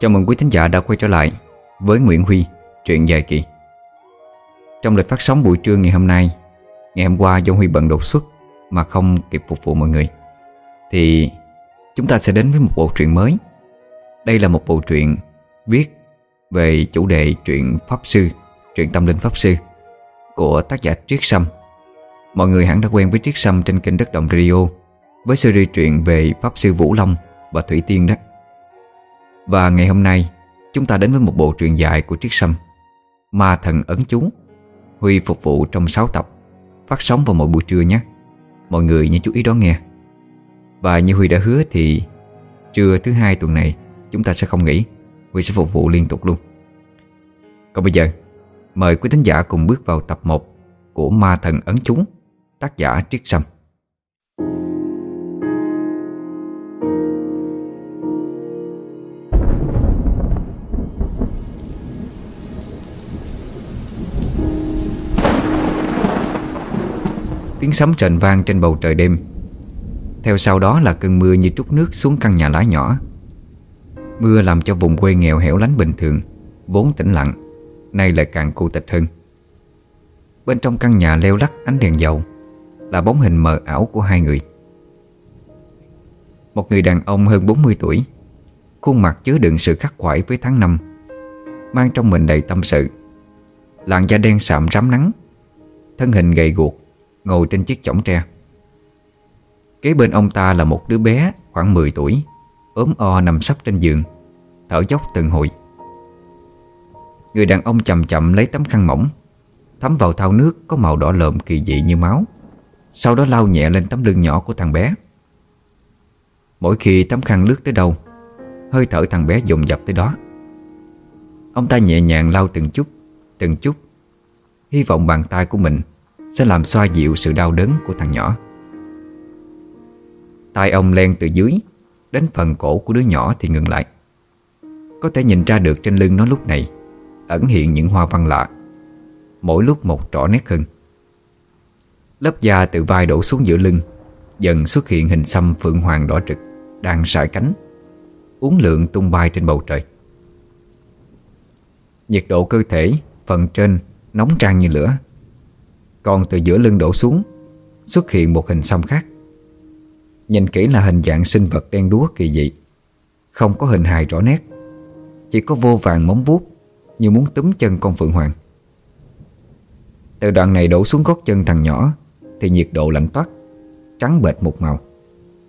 Chào mừng quý thính giả đã quay trở lại với Nguyễn Huy, truyện dài kỳ. Trong lịch phát sóng buổi trưa ngày hôm nay Ngày hôm qua do Huy bận đột xuất mà không kịp phục vụ mọi người Thì chúng ta sẽ đến với một bộ truyện mới. Đây là một bộ truyện viết về chủ đề truyện Pháp Sư, truyện tâm linh Pháp Sư của tác giả Triết Sâm. Mọi người hẳn đã quen với Triết Sâm trên kênh Đất Động Radio với series truyện về Pháp Sư Vũ Long và Thủy Tiên đó. Và ngày hôm nay, chúng ta đến với một bộ truyện dài của Triết Sâm, Ma Thần Ấn Chú, Huy phục vụ trong 6 tập Phát sóng vào mỗi buổi trưa nhé. Mọi người nhớ chú ý đón nghe. Và như Huy đã hứa thì Trưa thứ hai tuần này, Chúng ta sẽ không nghỉ. Huy sẽ phục vụ liên tục luôn. Còn bây giờ, Mời quý thính giả cùng bước vào tập 1 Của Ma Thần Ấn Chú, Tác giả Triết Sâm. Sấm rền vang trên bầu trời đêm. Theo sau đó là cơn mưa như trút nước xuống căn nhà lá nhỏ. Mưa làm cho vùng quê nghèo hẻo lánh bình thường, Vốn tĩnh lặng, Nay lại càng cô tịch hơn. Bên trong căn nhà leo lắc ánh đèn dầu, Là bóng hình mờ ảo của hai người. Một người đàn ông hơn 40 tuổi, Khuôn mặt chứa đựng sự khắc khoải với tháng năm, Mang trong mình đầy tâm sự. Làn da đen sạm rám nắng, Thân hình gầy guộc Ngồi trên chiếc chõng tre. Kế bên ông ta là một đứa bé khoảng 10 tuổi, ốm o nằm sấp trên giường, Thở dốc từng hồi. Người đàn ông chậm chậm lấy tấm khăn mỏng, Thấm vào thau nước có màu đỏ lợm kỳ dị như máu, Sau đó lau nhẹ lên tấm lưng nhỏ của thằng bé. Mỗi khi tấm khăn lướt tới đâu, Hơi thở thằng bé dồn dập tới đó. Ông ta nhẹ nhàng lau từng chút Từng chút, Hy vọng bàn tay của mình sẽ làm xoa dịu sự đau đớn của thằng nhỏ. Tay ông len từ dưới, Đến phần cổ của đứa nhỏ thì ngừng lại. Có thể nhìn ra được trên lưng nó lúc này, Ẩn hiện những hoa văn lạ. Mỗi lúc một rõ nét hơn. Lớp da từ vai đổ xuống giữa lưng, Dần xuất hiện hình xăm phượng hoàng đỏ trực, Đang sải cánh, Uốn lượn tung bay trên bầu trời. Nhiệt độ cơ thể, Phần trên, nóng trang như lửa. Còn từ giữa lưng đổ xuống, Xuất hiện một hình xăm khác. Nhìn kỹ là hình dạng sinh vật đen đúa kỳ dị, Không có hình hài rõ nét, Chỉ có vô vàng móng vuốt Như muốn túm chân con Phượng Hoàng. Từ đoạn này đổ xuống gót chân thằng nhỏ Thì nhiệt độ lạnh toát, Trắng bệt một màu.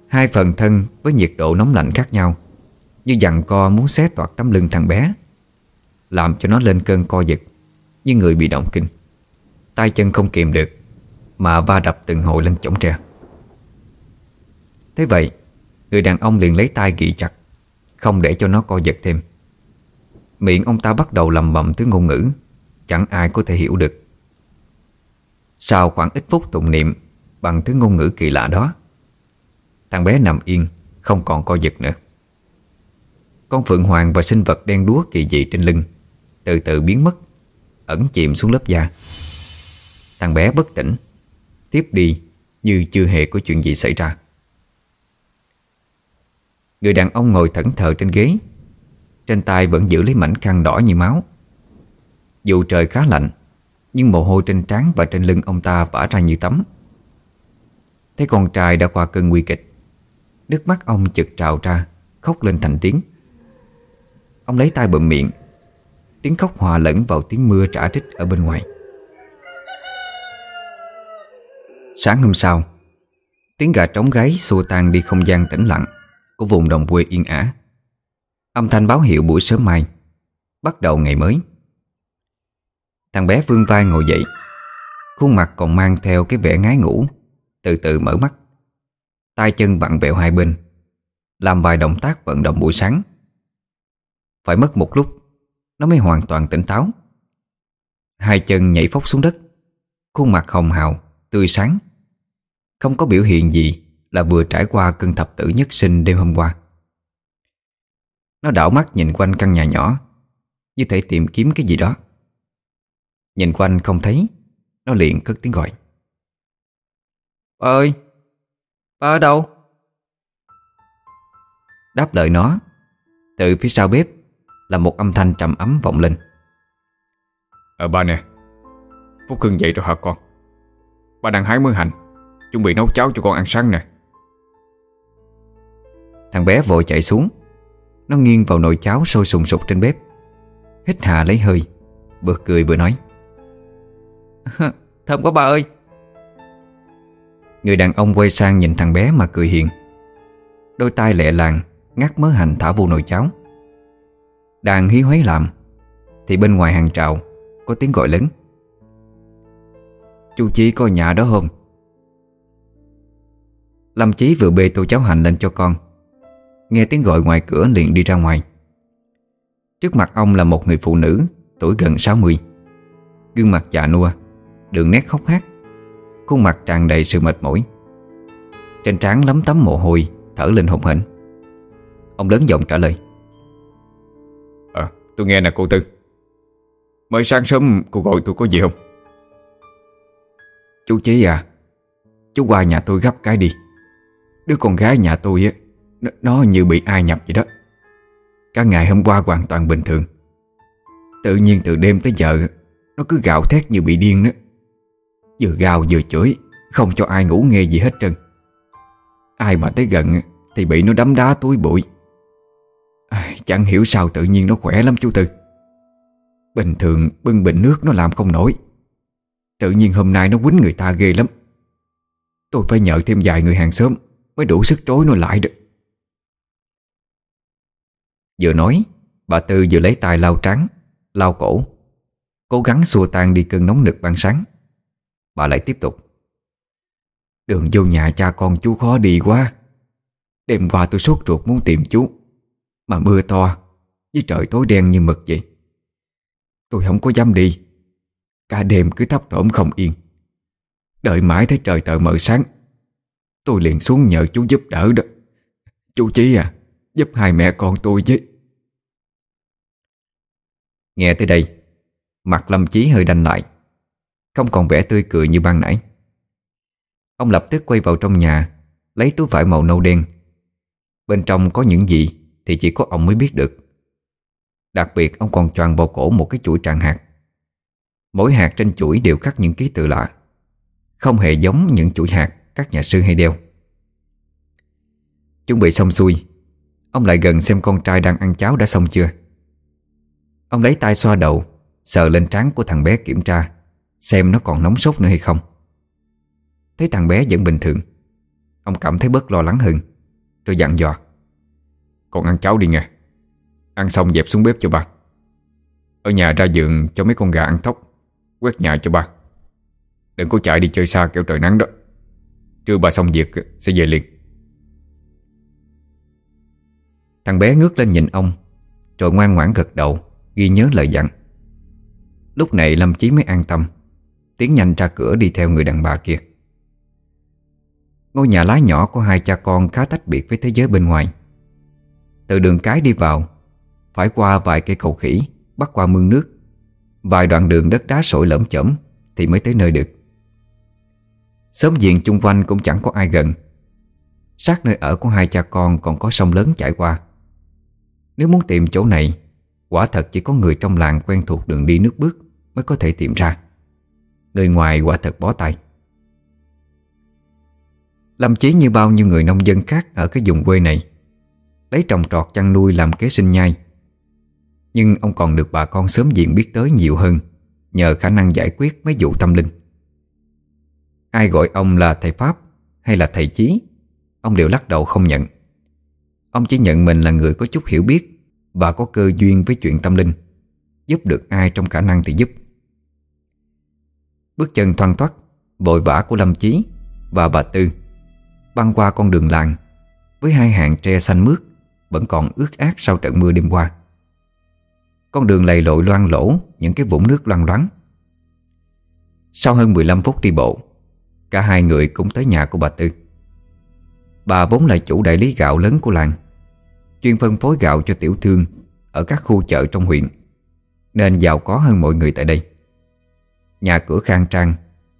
Hai phần thân với nhiệt độ nóng lạnh khác nhau, Như dằn co muốn xé toạc tấm lưng thằng bé, Làm cho nó lên cơn co giật, Như người bị động kinh tay chân không kìm được, Mà va đập từng hồi lên chổng tre. Thế vậy, Người đàn ông liền lấy tay gị chặt, Không để cho nó co giật thêm. Miệng ông ta bắt đầu lầm bầm thứ ngôn ngữ, Chẳng ai có thể hiểu được. Sau khoảng ít phút tụng niệm Bằng thứ ngôn ngữ kỳ lạ đó, Thằng bé nằm yên, Không còn co giật nữa. Con phượng hoàng và sinh vật đen đúa kỳ dị trên lưng Từ từ biến mất, Ẩn chìm xuống lớp da. Thằng bé bất tỉnh. Tiếp đi, như chưa hề có chuyện gì xảy ra. Người đàn ông ngồi thẫn thờ trên ghế. Trên tay vẫn giữ lấy mảnh khăn đỏ như máu. Dù trời khá lạnh, Nhưng mồ hôi trên trán và trên lưng ông ta vã ra như tắm. Thấy con trai đã qua cơn nguy kịch, Nước mắt ông chực trào ra, Khóc lên thành tiếng. Ông lấy tay bụm miệng, Tiếng khóc hòa lẫn vào tiếng mưa trả rít ở bên ngoài. Sáng hôm sau Tiếng gà trống gáy xua tan đi không gian tĩnh lặng Của vùng đồng quê yên ả. Âm thanh báo hiệu buổi sớm mai Bắt đầu ngày mới. Thằng bé vương vai ngồi dậy Khuôn mặt còn mang theo cái vẻ ngái ngủ Từ từ mở mắt. Tay chân vặn vẹo hai bên Làm vài động tác vận động buổi sáng. Phải mất một lúc Nó mới hoàn toàn tỉnh táo. Hai chân nhảy phóc xuống đất Khuôn mặt hồng hào, tươi sáng. Không có biểu hiện gì Là vừa trải qua cơn thập tử nhất sinh đêm hôm qua. Nó đảo mắt nhìn quanh căn nhà nhỏ, Như thể tìm kiếm cái gì đó. Nhìn quanh không thấy, Nó liền cất tiếng gọi. Ba ơi, ba ở đâu? Đáp lời nó, Từ phía sau bếp Là một âm thanh trầm ấm vọng lên. Ờ ba nè, Phúc Hưng dậy rồi hả con. Ba đang hái mưa hành. Chuẩn bị nấu cháo cho con ăn sáng nè. Thằng bé vội chạy xuống. Nó nghiêng vào nồi cháo sôi sùng sục trên bếp. Hít hà lấy hơi Vừa cười vừa nói. Thơm quá ba ơi. Người đàn ông quay sang nhìn thằng bé mà cười hiền. Đôi tay lẹ làng, Ngắt mớ hành thả vô nồi cháo. Đang hí hoáy làm, Thì bên ngoài hàng trào Có tiếng gọi lớn. Chú Chí có nhà đó không? Lâm Chí vừa bê tô cháo hành lên cho con. Nghe tiếng gọi ngoài cửa liền đi ra ngoài. Trước mặt ông là một người phụ nữ Tuổi gần 60 Gương mặt già nua Đường nét khóc hát Khuôn mặt tràn đầy sự mệt mỏi. Trên trán lấm tấm mồ hôi Thở lên hồn hển. Ông lớn giọng trả lời. Ờ tôi nghe nè cô Tư. Mới sáng sớm cô gọi tôi có gì không? Chú Chí à Chú qua nhà tôi gấp cái đi Đứa con gái nhà tôi á nó, nó như bị ai nhập vậy đó. Cả ngày hôm qua hoàn toàn bình thường. Tự nhiên từ đêm tới giờ Nó cứ gào thét như bị điên đó. Vừa gào vừa chửi Không cho ai ngủ nghe gì hết trơn. Ai mà tới gần Thì bị nó đấm đá túi bụi. À, Chẳng hiểu sao tự nhiên nó khỏe lắm chú Tư. Bình thường bưng bình nước nó làm không nổi. Tự nhiên hôm nay nó quýnh người ta ghê lắm. Tôi phải nhờ thêm vài người hàng xóm Mới đủ sức trối nó lại được. Vừa nói, Bà Tư vừa lấy tay lau trắng, Lau cổ, Cố gắng xua tan đi cơn nóng nực ban sáng. Bà lại tiếp tục. Đường vô nhà cha con chú khó đi quá. Đêm qua tôi sốt ruột muốn tìm chú, Mà mưa to, Với trời tối đen như mực vậy. Tôi không có dám đi. Cả đêm cứ thấp thỏm không yên. Đợi mãi thấy trời tờ mờ sáng Tôi liền xuống nhờ chú giúp đỡ đó. Chú Chí à Giúp hai mẹ con tôi với. Nghe tới đây, Mặt Lâm Chí hơi đanh lại, Không còn vẻ tươi cười như ban nãy. Ông lập tức quay vào trong nhà, Lấy túi vải màu nâu đen. Bên trong có những gì Thì chỉ có ông mới biết được. Đặc biệt ông còn choàng vào cổ một cái chuỗi tràng hạt. Mỗi hạt trên chuỗi đều khắc những ký tự lạ, Không hề giống những chuỗi hạt. Các nhà sư hay đeo. Chuẩn bị xong xuôi, Ông lại gần xem con trai đang ăn cháo đã xong chưa. Ông lấy tay xoa đầu, Sờ lên trán của thằng bé kiểm tra, Xem nó còn nóng sốt nữa hay không. Thấy thằng bé vẫn bình thường, Ông cảm thấy bớt lo lắng hơn. Rồi dặn dò, Con ăn cháo đi nghe, Ăn xong dẹp xuống bếp cho ba. Ở nhà ra giường cho mấy con gà ăn thóc, Quét nhà cho ba. Đừng có chạy đi chơi xa kẻo trời nắng đó. Trưa bà xong việc, sẽ về liền. Thằng bé ngước lên nhìn ông, Rồi ngoan ngoãn gật đầu, Ghi nhớ lời dặn. Lúc này Lâm Chí mới an tâm, Tiến nhanh ra cửa đi theo người đàn bà kia. Ngôi nhà lá nhỏ của hai cha con khá tách biệt với thế giới bên ngoài. Từ đường cái đi vào, Phải qua vài cây cầu khỉ, Bắt qua mương nước. Vài đoạn đường đất đá sỏi lởm chởm Thì mới tới nơi được. Sớm diện chung quanh cũng chẳng có ai gần. Sát nơi ở của hai cha con còn có sông lớn chảy qua. Nếu muốn tìm chỗ này, Quả thật chỉ có người trong làng quen thuộc đường đi nước bước Mới có thể tìm ra. Người ngoài quả thật bó tay. Lâm Chí như bao nhiêu người nông dân khác Ở cái vùng quê này, Lấy trồng trọt chăn nuôi làm kế sinh nhai. Nhưng ông còn được bà con sớm diện biết tới nhiều hơn Nhờ khả năng giải quyết mấy vụ tâm linh. Ai gọi ông là thầy Pháp Hay là thầy Chí? Ông đều lắc đầu không nhận. Ông chỉ nhận mình là người có chút hiểu biết Và có cơ duyên với chuyện tâm linh. Giúp được ai trong khả năng thì giúp. Bước chân thoăn thoắt Vội vã của Lâm Chí Và bà Tư Băng qua con đường làng Với hai hàng tre xanh mướt Vẫn còn ướt át sau trận mưa đêm qua. Con đường lầy lội loang lỗ Những cái vũng nước loang loáng. Sau hơn 15 phút đi bộ Cả hai người cũng tới nhà của bà Tư. Bà vốn là chủ đại lý gạo lớn của làng, Chuyên phân phối gạo cho tiểu thương Ở các khu chợ trong huyện, Nên giàu có hơn mọi người tại đây. Nhà cửa khang trang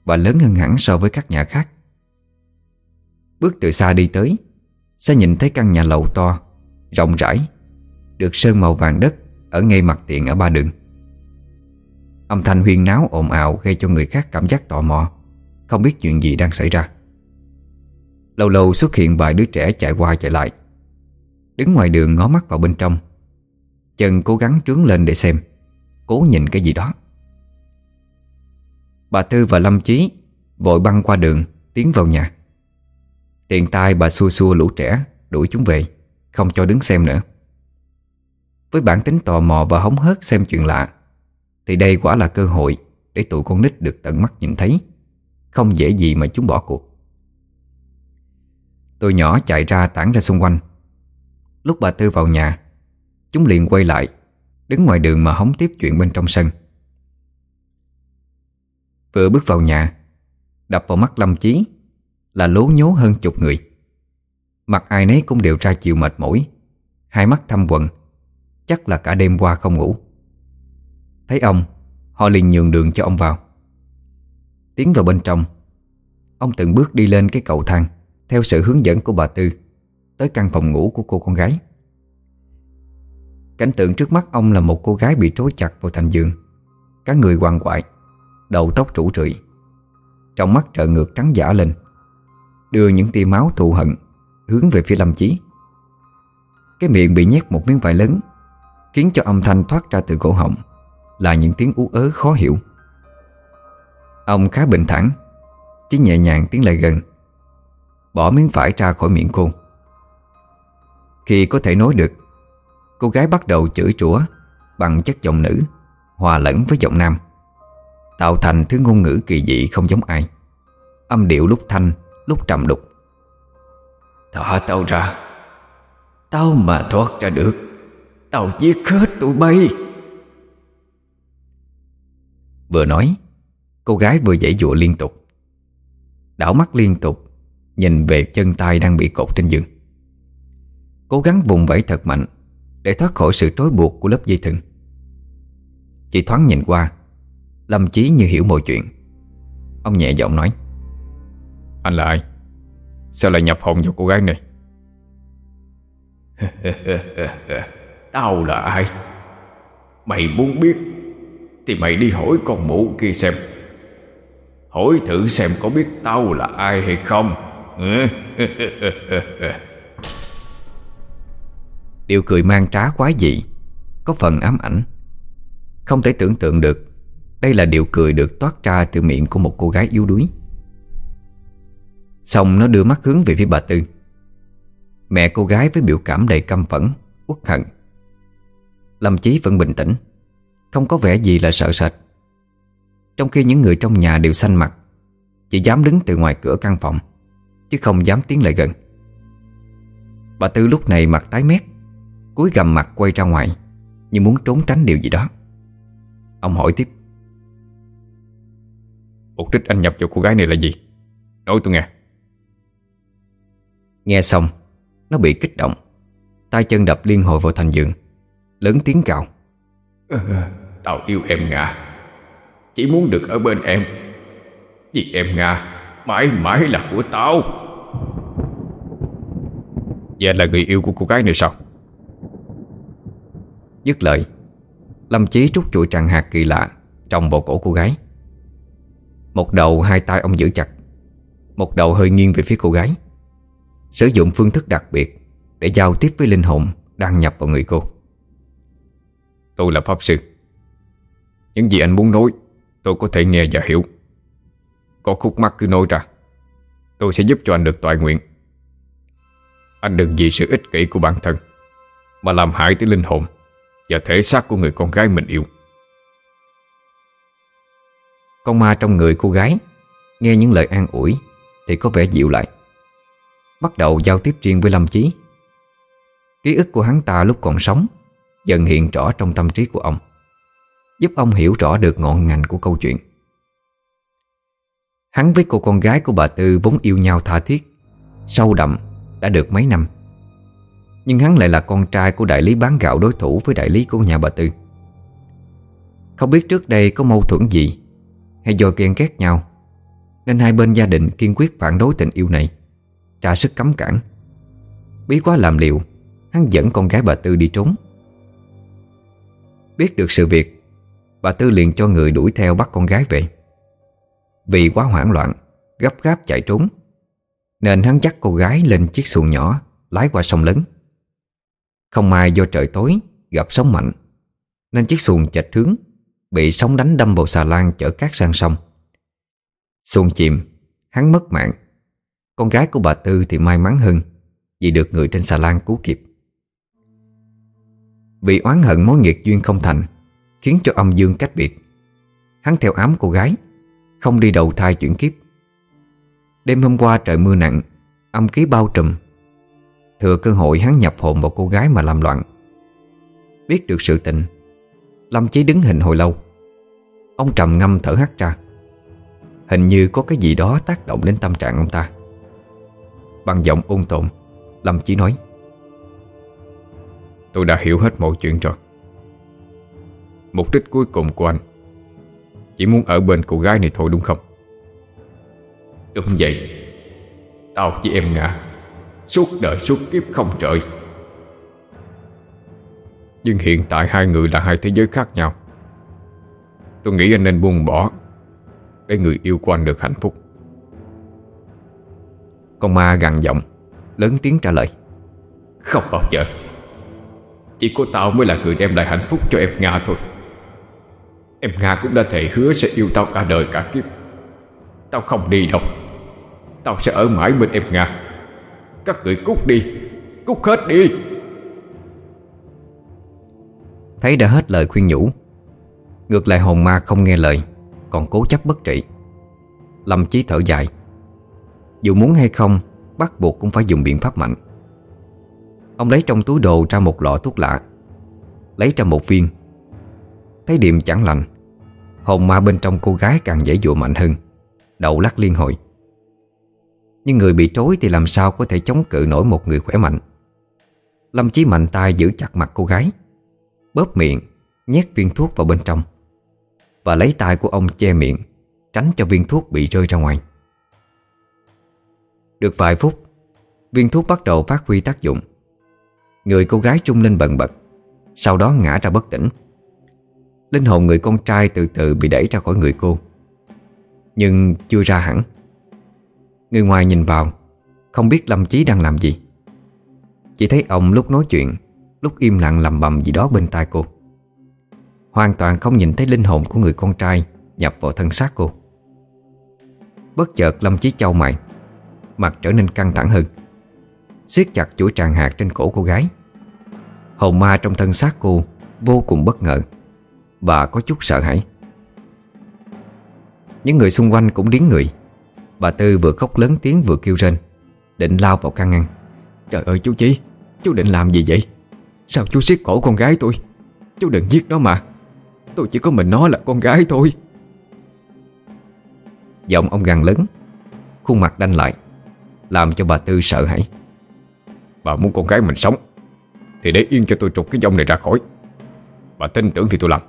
Và lớn hơn hẳn so với các nhà khác. Bước từ xa đi tới, Sẽ nhìn thấy căn nhà lầu to, Rộng rãi, Được sơn màu vàng đất Ở ngay mặt tiền ở ba đường. Âm thanh huyên náo ồn ào Gây cho người khác cảm giác tò mò. Không biết chuyện gì đang xảy ra. Lâu lâu xuất hiện vài đứa trẻ chạy qua chạy lại. Đứng ngoài đường ngó mắt vào bên trong. Chân cố gắng trướng lên để xem. Cố nhìn cái gì đó. Bà Tư và Lâm Chí Vội băng qua đường, Tiến vào nhà. Tiện tay bà xua xua lũ trẻ Đuổi chúng về, Không cho đứng xem nữa. Với bản tính tò mò và hóng hớt xem chuyện lạ, Thì đây quả là cơ hội Để tụi con nít được tận mắt nhìn thấy. Không dễ gì mà chúng bỏ cuộc. Tôi nhỏ chạy ra tản ra xung quanh. Lúc bà Tư vào nhà, Chúng liền quay lại, Đứng ngoài đường mà hóng tiếp chuyện bên trong sân. Vừa bước vào nhà, Đập vào mắt Lâm Chí, Là lố nhố hơn chục người. Mặt ai nấy cũng đều ra chịu mệt mỏi, Hai mắt thâm quần Chắc là cả đêm qua không ngủ. Thấy ông, Họ liền nhường đường cho ông vào. Tiến vào bên trong. Ông từng bước đi lên cái cầu thang, Theo sự hướng dẫn của bà Tư, Tới căn phòng ngủ của cô con gái. Cảnh tượng trước mắt ông là một cô gái bị trói chặt vào thành giường. Cả người hoàng quại, Đầu tóc rủ rượi, Trong mắt trợ ngược trắng giả lên. Đưa những tia máu thù hận Hướng về phía Lâm Chí. Cái miệng bị nhét một miếng vải lớn, Khiến cho âm thanh thoát ra từ cổ họng Là những tiếng ú ớ khó hiểu. Ông khá bình thản Chỉ nhẹ nhàng tiến lại gần. Bỏ miếng vải ra khỏi miệng cô. Khi có thể nói được Cô gái bắt đầu chửi rủa Bằng chất giọng nữ Hòa lẫn với giọng nam Tạo thành thứ ngôn ngữ kỳ dị không giống ai. Âm điệu lúc thanh Lúc trầm đục. Thả tao ra. Tao mà thoát ra được Tao giết hết tụi bay. Vừa nói Cô gái vừa dãy dụa liên tục Đảo mắt liên tục Nhìn về chân tay đang bị cột trên giường Cố gắng vùng vẫy thật mạnh Để thoát khỏi sự trói buộc của lớp dây thừng Chỉ thoáng nhìn qua Lâm Chí như hiểu mọi chuyện Ông nhẹ giọng nói Anh là ai? Sao lại nhập hồn vào cô gái này? Tao là ai? Mày muốn biết Thì mày đi hỏi con mụ kia xem Hỏi thử xem có biết tao là ai hay không. Điều cười mang trá quá dị, Có phần ám ảnh. Không thể tưởng tượng được, Đây là điều cười được toát ra từ miệng của một cô gái yếu đuối. Xong nó đưa mắt hướng về phía bà Tư. Mẹ cô gái với biểu cảm đầy căm phẫn, Uất hận. Lâm Chí vẫn bình tĩnh, Không có vẻ gì là sợ sệt. Trong khi những người trong nhà đều xanh mặt Chỉ dám đứng từ ngoài cửa căn phòng Chứ không dám tiến lại gần. Bà Tư lúc này mặt tái mét cúi gầm mặt quay ra ngoài Như muốn trốn tránh điều gì đó. Ông hỏi tiếp. Mục đích anh nhập vào cô gái này là gì? Nói tôi nghe. Nghe xong Nó bị kích động. Tay chân đập liên hồi vào thành giường Lớn tiếng cào Tao yêu em Nga chỉ muốn được ở bên em. Vì em Nga, Mãi mãi là của tao. Vậy anh là người yêu của cô gái này sao? Dứt lời, Lâm Chí trút chuỗi tràng hạt kỳ lạ Trong bộ cổ cô gái. Một đầu hai tay ông giữ chặt, Một đầu hơi nghiêng về phía cô gái. Sử dụng phương thức đặc biệt Để giao tiếp với linh hồn Đang nhập vào người cô. Tôi là Pháp Sư. Những gì anh muốn nói Tôi có thể nghe và hiểu. Có khúc mắc cứ nói ra. Tôi sẽ giúp cho anh được toại nguyện. Anh đừng vì sự ích kỷ của bản thân, Mà làm hại tới linh hồn Và thể xác của người con gái mình yêu. Con ma trong người cô gái Nghe những lời an ủi Thì có vẻ dịu lại. Bắt đầu giao tiếp riêng với Lâm Chí. Ký ức của hắn ta lúc còn sống Dần hiện rõ trong tâm trí của ông. Giúp ông hiểu rõ được ngọn ngành của câu chuyện. Hắn với cô con gái của bà Tư vốn yêu nhau tha thiết, Sâu đậm Đã được mấy năm. Nhưng hắn lại là con trai của đại lý bán gạo đối thủ với đại lý của nhà bà Tư. Không biết trước đây có mâu thuẫn gì Hay do ghen ghét nhau, Nên hai bên gia đình kiên quyết phản đối tình yêu này, Trả sức cấm cản. Bí quá làm liệu Hắn dẫn con gái bà Tư đi trốn. Biết được sự việc Bà Tư liền cho người đuổi theo bắt con gái về. Vì quá hoảng loạn, Gấp gáp chạy trốn, Nên hắn dắt cô gái lên chiếc xuồng nhỏ, Lái qua sông lớn. Không may do trời tối, Gặp sóng mạnh, Nên chiếc xuồng chệch hướng, Bị sóng đánh đâm vào xà lan chở cát sang sông. Xuồng chìm, Hắn mất mạng. Con gái của bà Tư thì may mắn hơn, Vì được người trên xà lan cứu kịp. Vì oán hận mối nghiệt duyên không thành Khiến cho âm dương cách biệt. Hắn theo ám cô gái, Không đi đầu thai chuyển kiếp. Đêm hôm qua trời mưa nặng, Âm khí bao trùm. Thừa cơ hội hắn nhập hồn vào cô gái mà làm loạn. Biết được sự tình, Lâm Chí đứng hình hồi lâu. Ông trầm ngâm thở hắt ra. Hình như có cái gì đó tác động đến tâm trạng ông ta. Bằng giọng ôn tồn, Lâm Chí nói, Tôi đã hiểu hết mọi chuyện rồi. Mục đích cuối cùng của anh. Chỉ muốn ở bên cô gái này thôi, đúng không? Đúng vậy. Tao chỉ em ngã. Suốt đời suốt kiếp không trời Nhưng hiện tại hai người là hai thế giới khác nhau. Tôi nghĩ anh nên buông bỏ Để người yêu của anh được hạnh phúc. Con ma gằn giọng, Lớn tiếng trả lời. Không bao giờ. Chỉ có tao mới là người đem lại hạnh phúc cho em Nga thôi. Em Nga cũng đã thề hứa sẽ yêu tao cả đời cả kiếp. Tao không đi đâu. Tao sẽ ở mãi bên em Nga. Các người cút đi. Cút hết đi. Thấy đã hết lời khuyên nhủ. Ngược lại hồn ma không nghe lời, Còn cố chấp bất trị. Lâm Chí thở dài. Dù muốn hay không, Bắt buộc cũng phải dùng biện pháp mạnh. Ông lấy trong túi đồ ra một lọ thuốc lạ, Lấy ra một viên Thấy điểm chẳng lành, Hồn ma bên trong cô gái càng dễ dụa mạnh hơn, Đầu lắc liên hồi. Nhưng người bị trối thì làm sao có thể chống cự nổi một người khỏe mạnh? Lâm Chí mạnh tay giữ chặt mặt cô gái, Bóp miệng, Nhét viên thuốc vào bên trong Và lấy tay của ông che miệng, Tránh cho viên thuốc bị rơi ra ngoài. Được vài phút, Viên thuốc bắt đầu phát huy tác dụng. Người cô gái trung lên bần bật, Sau đó ngã ra bất tỉnh. Linh hồn người con trai từ từ bị đẩy ra khỏi người cô. Nhưng chưa ra hẳn. Người ngoài nhìn vào, Không biết Lâm Chí đang làm gì. Chỉ thấy ông lúc nói chuyện, Lúc im lặng lầm bầm gì đó bên tai cô. Hoàn toàn không nhìn thấy linh hồn của người con trai Nhập vào thân xác cô. Bất chợt Lâm Chí châu mày, Mặt trở nên căng thẳng hơn. Siết chặt chuỗi tràng hạt trên cổ cô gái. Hồn ma trong thân xác cô Vô cùng bất ngờ bà có chút sợ hãi. Những người xung quanh cũng điếng người. Bà Tư vừa khóc lớn tiếng vừa kêu rên, Định lao vào căn ngăn. Trời ơi, chú Chí, Chú định làm gì vậy? Sao chú siết cổ con gái tôi? Chú đừng giết nó mà. Tôi chỉ có mình nó là con gái thôi. Giọng ông gằn lớn, Khuôn mặt đanh lại, Làm cho bà Tư sợ hãi. Bà muốn con gái mình sống, Thì để yên cho tôi trục cái dông này ra khỏi. Bà tin tưởng thì tôi làm.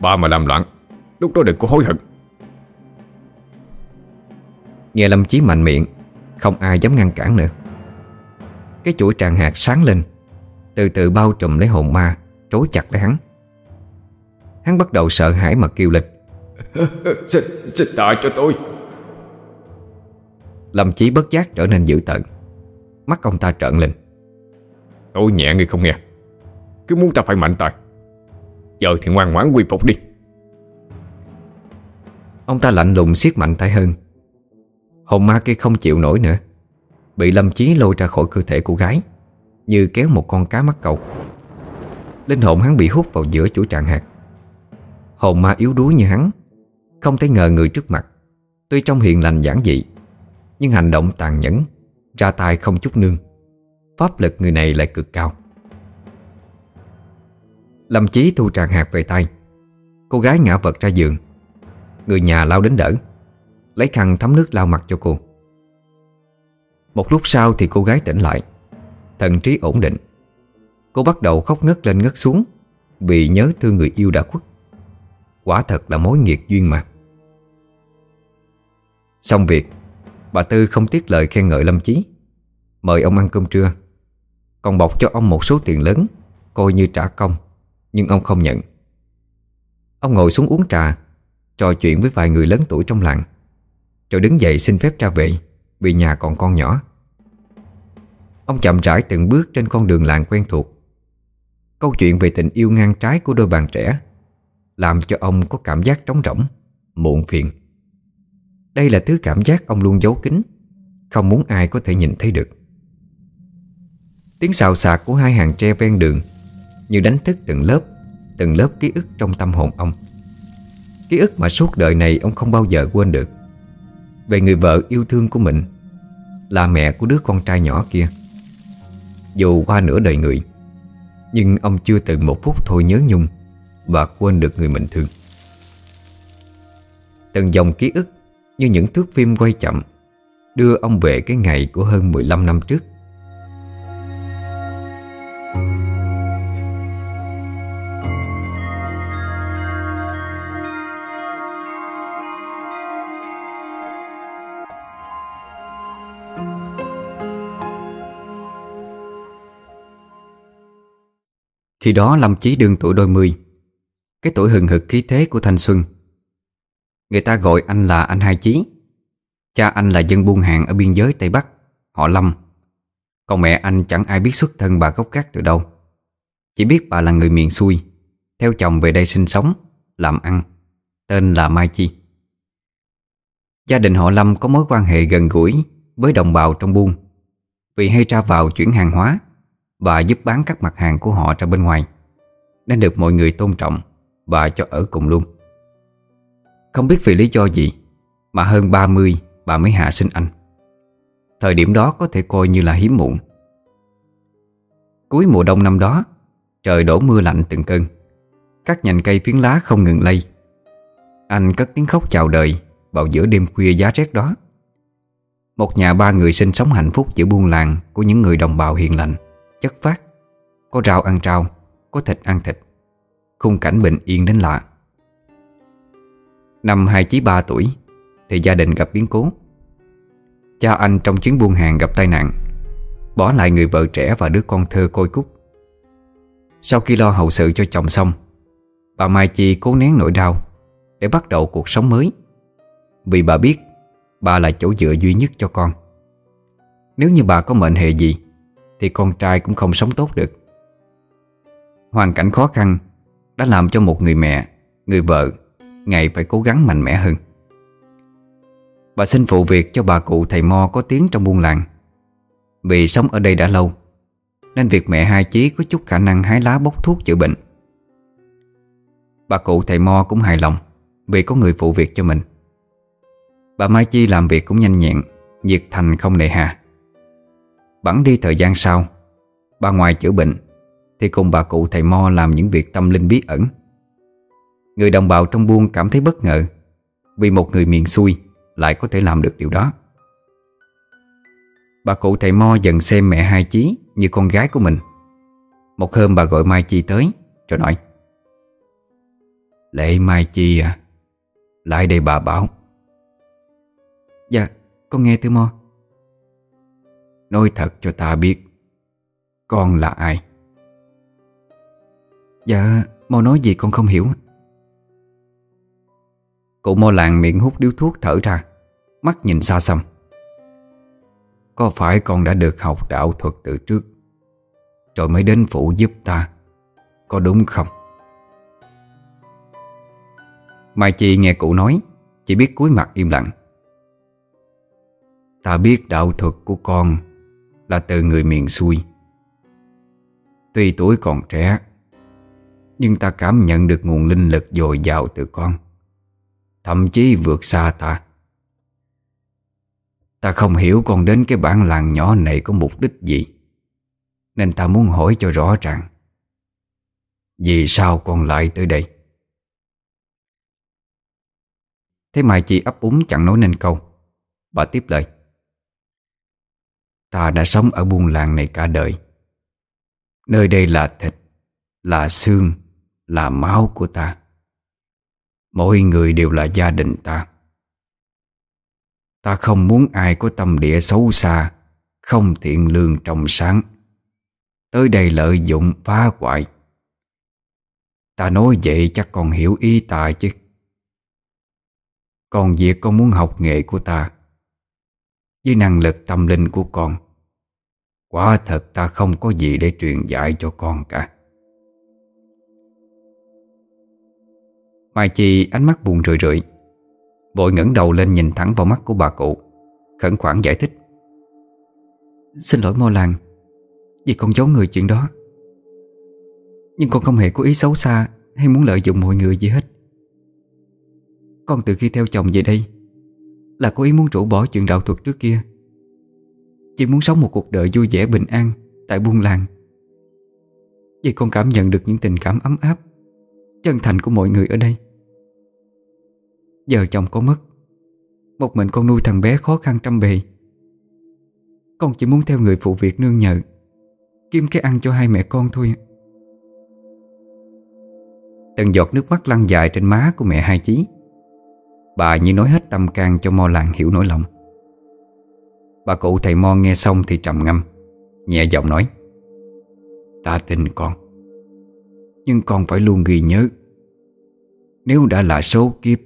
Bà mà làm loạn Lúc đó đừng có hối hận. Nghe Lâm Chí mạnh miệng Không ai dám ngăn cản nữa. Cái chuỗi tràng hạt sáng lên Từ từ bao trùm lấy hồn ma Trối chặt lấy hắn. Hắn bắt đầu sợ hãi mà kêu lên. Xin, xin tha cho tôi. Lâm Chí bất giác trở nên dữ tợn. Mắt ông ta trợn lên. Tôi nhẹ người không nghe. Cứ muốn ta phải mạnh tay Giờ thì ngoan ngoãn quy phục đi. Ông ta lạnh lùng siết mạnh tay hơn Hồn ma kia không chịu nổi nữa. Bị Lâm Chí lôi ra khỏi cơ thể của gái, Như kéo một con cá mắc cầu. Linh hồn hắn bị hút vào giữa chuỗi trạng hạt. Hồn ma yếu đuối như hắn, Không thể ngờ người trước mặt. Tuy trong hiền lành giản dị, Nhưng hành động tàn nhẫn, Ra tay không chút nương. Pháp lực người này lại cực cao. Lâm Chí thu tràng hạt về tay. Cô gái ngã vật ra giường. Người nhà lao đến đỡ. Lấy khăn thấm nước lau mặt cho cô. Một lúc sau thì cô gái tỉnh lại. Thần trí ổn định. Cô bắt đầu khóc ngất lên ngất xuống Vì nhớ thương người yêu đã khuất. Quả thật là mối nghiệt duyên mà. Xong việc, Bà Tư không tiếc lời khen ngợi Lâm Chí. Mời ông ăn cơm trưa. Còn bọc cho ông một số tiền lớn, Coi như trả công. Nhưng ông không nhận. Ông ngồi xuống uống trà, Trò chuyện với vài người lớn tuổi trong làng. Rồi đứng dậy xin phép ra về Vì nhà còn con nhỏ. Ông chậm rãi từng bước trên con đường làng quen thuộc. Câu chuyện về tình yêu ngang trái của đôi bạn trẻ Làm cho ông có cảm giác trống rỗng, Muộn phiền. Đây là thứ cảm giác ông luôn giấu kín, Không muốn ai có thể nhìn thấy được. Tiếng xào xạc của hai hàng tre ven đường như đánh thức từng lớp Từng lớp ký ức trong tâm hồn ông. Ký ức mà suốt đời này ông không bao giờ quên được. Về người vợ yêu thương của mình, Là mẹ của đứa con trai nhỏ kia. Dù qua nửa đời người, Nhưng ông chưa từng một phút thôi nhớ nhung Và quên được người mình thương. Từng dòng ký ức Như những thước phim quay chậm Đưa ông về cái ngày của hơn 15 năm trước. Khi đó Lâm Chí đương tuổi đôi mươi. Cái tuổi hừng hực khí thế của thanh xuân. Người ta gọi anh là anh Hai Chí. Cha anh là dân buôn hàng ở biên giới Tây Bắc, Họ Lâm. Còn mẹ anh chẳng ai biết xuất thân bà gốc cát từ đâu. Chỉ biết bà là người miền xuôi, Theo chồng về đây sinh sống, Làm ăn, Tên là Mai Chi. Gia đình họ Lâm có mối quan hệ gần gũi Với đồng bào trong buôn. Vì hay ra vào chuyển hàng hóa và giúp bán các mặt hàng của họ ra bên ngoài. Nên được mọi người tôn trọng Và cho ở cùng luôn. Không biết vì lý do gì Mà hơn 30 bà mới hạ sinh anh. Thời điểm đó có thể coi như là hiếm muộn. Cuối mùa đông năm đó, Trời đổ mưa lạnh từng cơn. Các nhành cây phiến lá không ngừng lay. Anh cất tiếng khóc chào đời Vào giữa đêm khuya giá rét đó. Một nhà ba người sinh sống hạnh phúc giữa buôn làng Của những người đồng bào hiền lành. Chất phát. Có rau ăn rau, Có thịt ăn thịt. Khung cảnh bình yên đến lạ. Năm hai chí ba tuổi, Thì gia đình gặp biến cố. Cha anh trong chuyến buôn hàng gặp tai nạn, Bỏ lại người vợ trẻ và đứa con thơ côi cút. Sau khi lo hậu sự cho chồng xong, Bà Mai Chi cố nén nỗi đau Để bắt đầu cuộc sống mới. Vì bà biết Bà là chỗ dựa duy nhất cho con. Nếu như bà có mệnh hệ gì thì con trai cũng không sống tốt được. Hoàn cảnh khó khăn Đã làm cho một người mẹ, Người vợ Ngày phải cố gắng mạnh mẽ hơn. Bà xin phụ việc cho bà cụ thầy Mo có tiếng trong buôn làng. Vì sống ở đây đã lâu, Nên việc mẹ hai chí có chút khả năng hái lá bốc thuốc chữa bệnh. Bà cụ thầy Mo cũng hài lòng Vì có người phụ việc cho mình. Bà Mai Chi làm việc cũng nhanh nhẹn, Nhiệt thành không nề hà. Bẵng đi thời gian sau. Bà ngoài chữa bệnh, Thì cùng bà cụ thầy Mo làm những việc tâm linh bí ẩn. Người đồng bào trong buôn cảm thấy bất ngờ, Vì một người miền xuôi lại có thể làm được điều đó. Bà cụ thầy Mo dần xem mẹ hai chí Như con gái của mình. Một hôm bà gọi Mai Chi tới, Rồi nói Lệ Mai Chi à Lại đây bà bảo. Dạ con nghe thưa Mo. Nói thật cho ta biết Con là ai? Dạ Mo nói gì con không hiểu. Cụ Mo làng miệng hút điếu thuốc thở ra Mắt nhìn xa xăm. Có phải con đã được học đạo thuật từ trước Rồi mới đến phụ giúp ta Có đúng không? Mai Chi nghe cụ nói Chỉ biết cúi mặt im lặng. Ta biết đạo thuật của con là từ người miền xuôi. Tuy tuổi còn trẻ, Nhưng ta cảm nhận được nguồn linh lực dồi dào từ con, Thậm chí vượt xa ta. Ta không hiểu con đến cái bản làng nhỏ này có mục đích gì, Nên ta muốn hỏi cho rõ ràng, Vì sao con lại tới đây? Thế mà chị ấp úng chẳng nói nên câu. Bà tiếp lời. Ta đã sống ở buôn làng này cả đời. Nơi đây là thịt, Là xương, Là máu của ta. Mỗi người đều là gia đình ta. Ta không muốn ai có tâm địa xấu xa, Không thiện lương trong sáng. Tới đây lợi dụng phá hoại. Ta nói vậy chắc con hiểu ý ta chứ. Còn việc con muốn học nghề của ta với năng lực tâm linh của con. Quả thật ta không có gì để truyền dạy cho con cả. Mai Chi ánh mắt buồn rười rượi, Vội ngẩng đầu lên nhìn thẳng vào mắt của bà cụ, Khẩn khoản giải thích. Xin lỗi Mo Làng, Vì con giấu người chuyện đó. Nhưng con không hề có ý xấu xa Hay muốn lợi dụng mọi người gì hết. Con từ khi theo chồng về đây là cô ý muốn rũ bỏ chuyện đạo thuật trước kia. Chỉ muốn sống một cuộc đời vui vẻ, bình an Tại buôn làng. Vì con cảm nhận được những tình cảm ấm áp, Chân thành của mọi người ở đây. Giờ chồng có mất, Một mình con nuôi thằng bé khó khăn trăm bề. Con chỉ muốn theo người phụ việc nương nhờ, Kiếm cái ăn cho hai mẹ con thôi. Từng giọt nước mắt lăn dài trên má của mẹ hai chí. Bà như nói hết tâm can cho Mo làng hiểu nỗi lòng. Bà cụ thầy Mo nghe xong thì trầm ngâm, Nhẹ giọng nói, Ta tin con, Nhưng con phải luôn ghi nhớ. Nếu đã là số kiếp,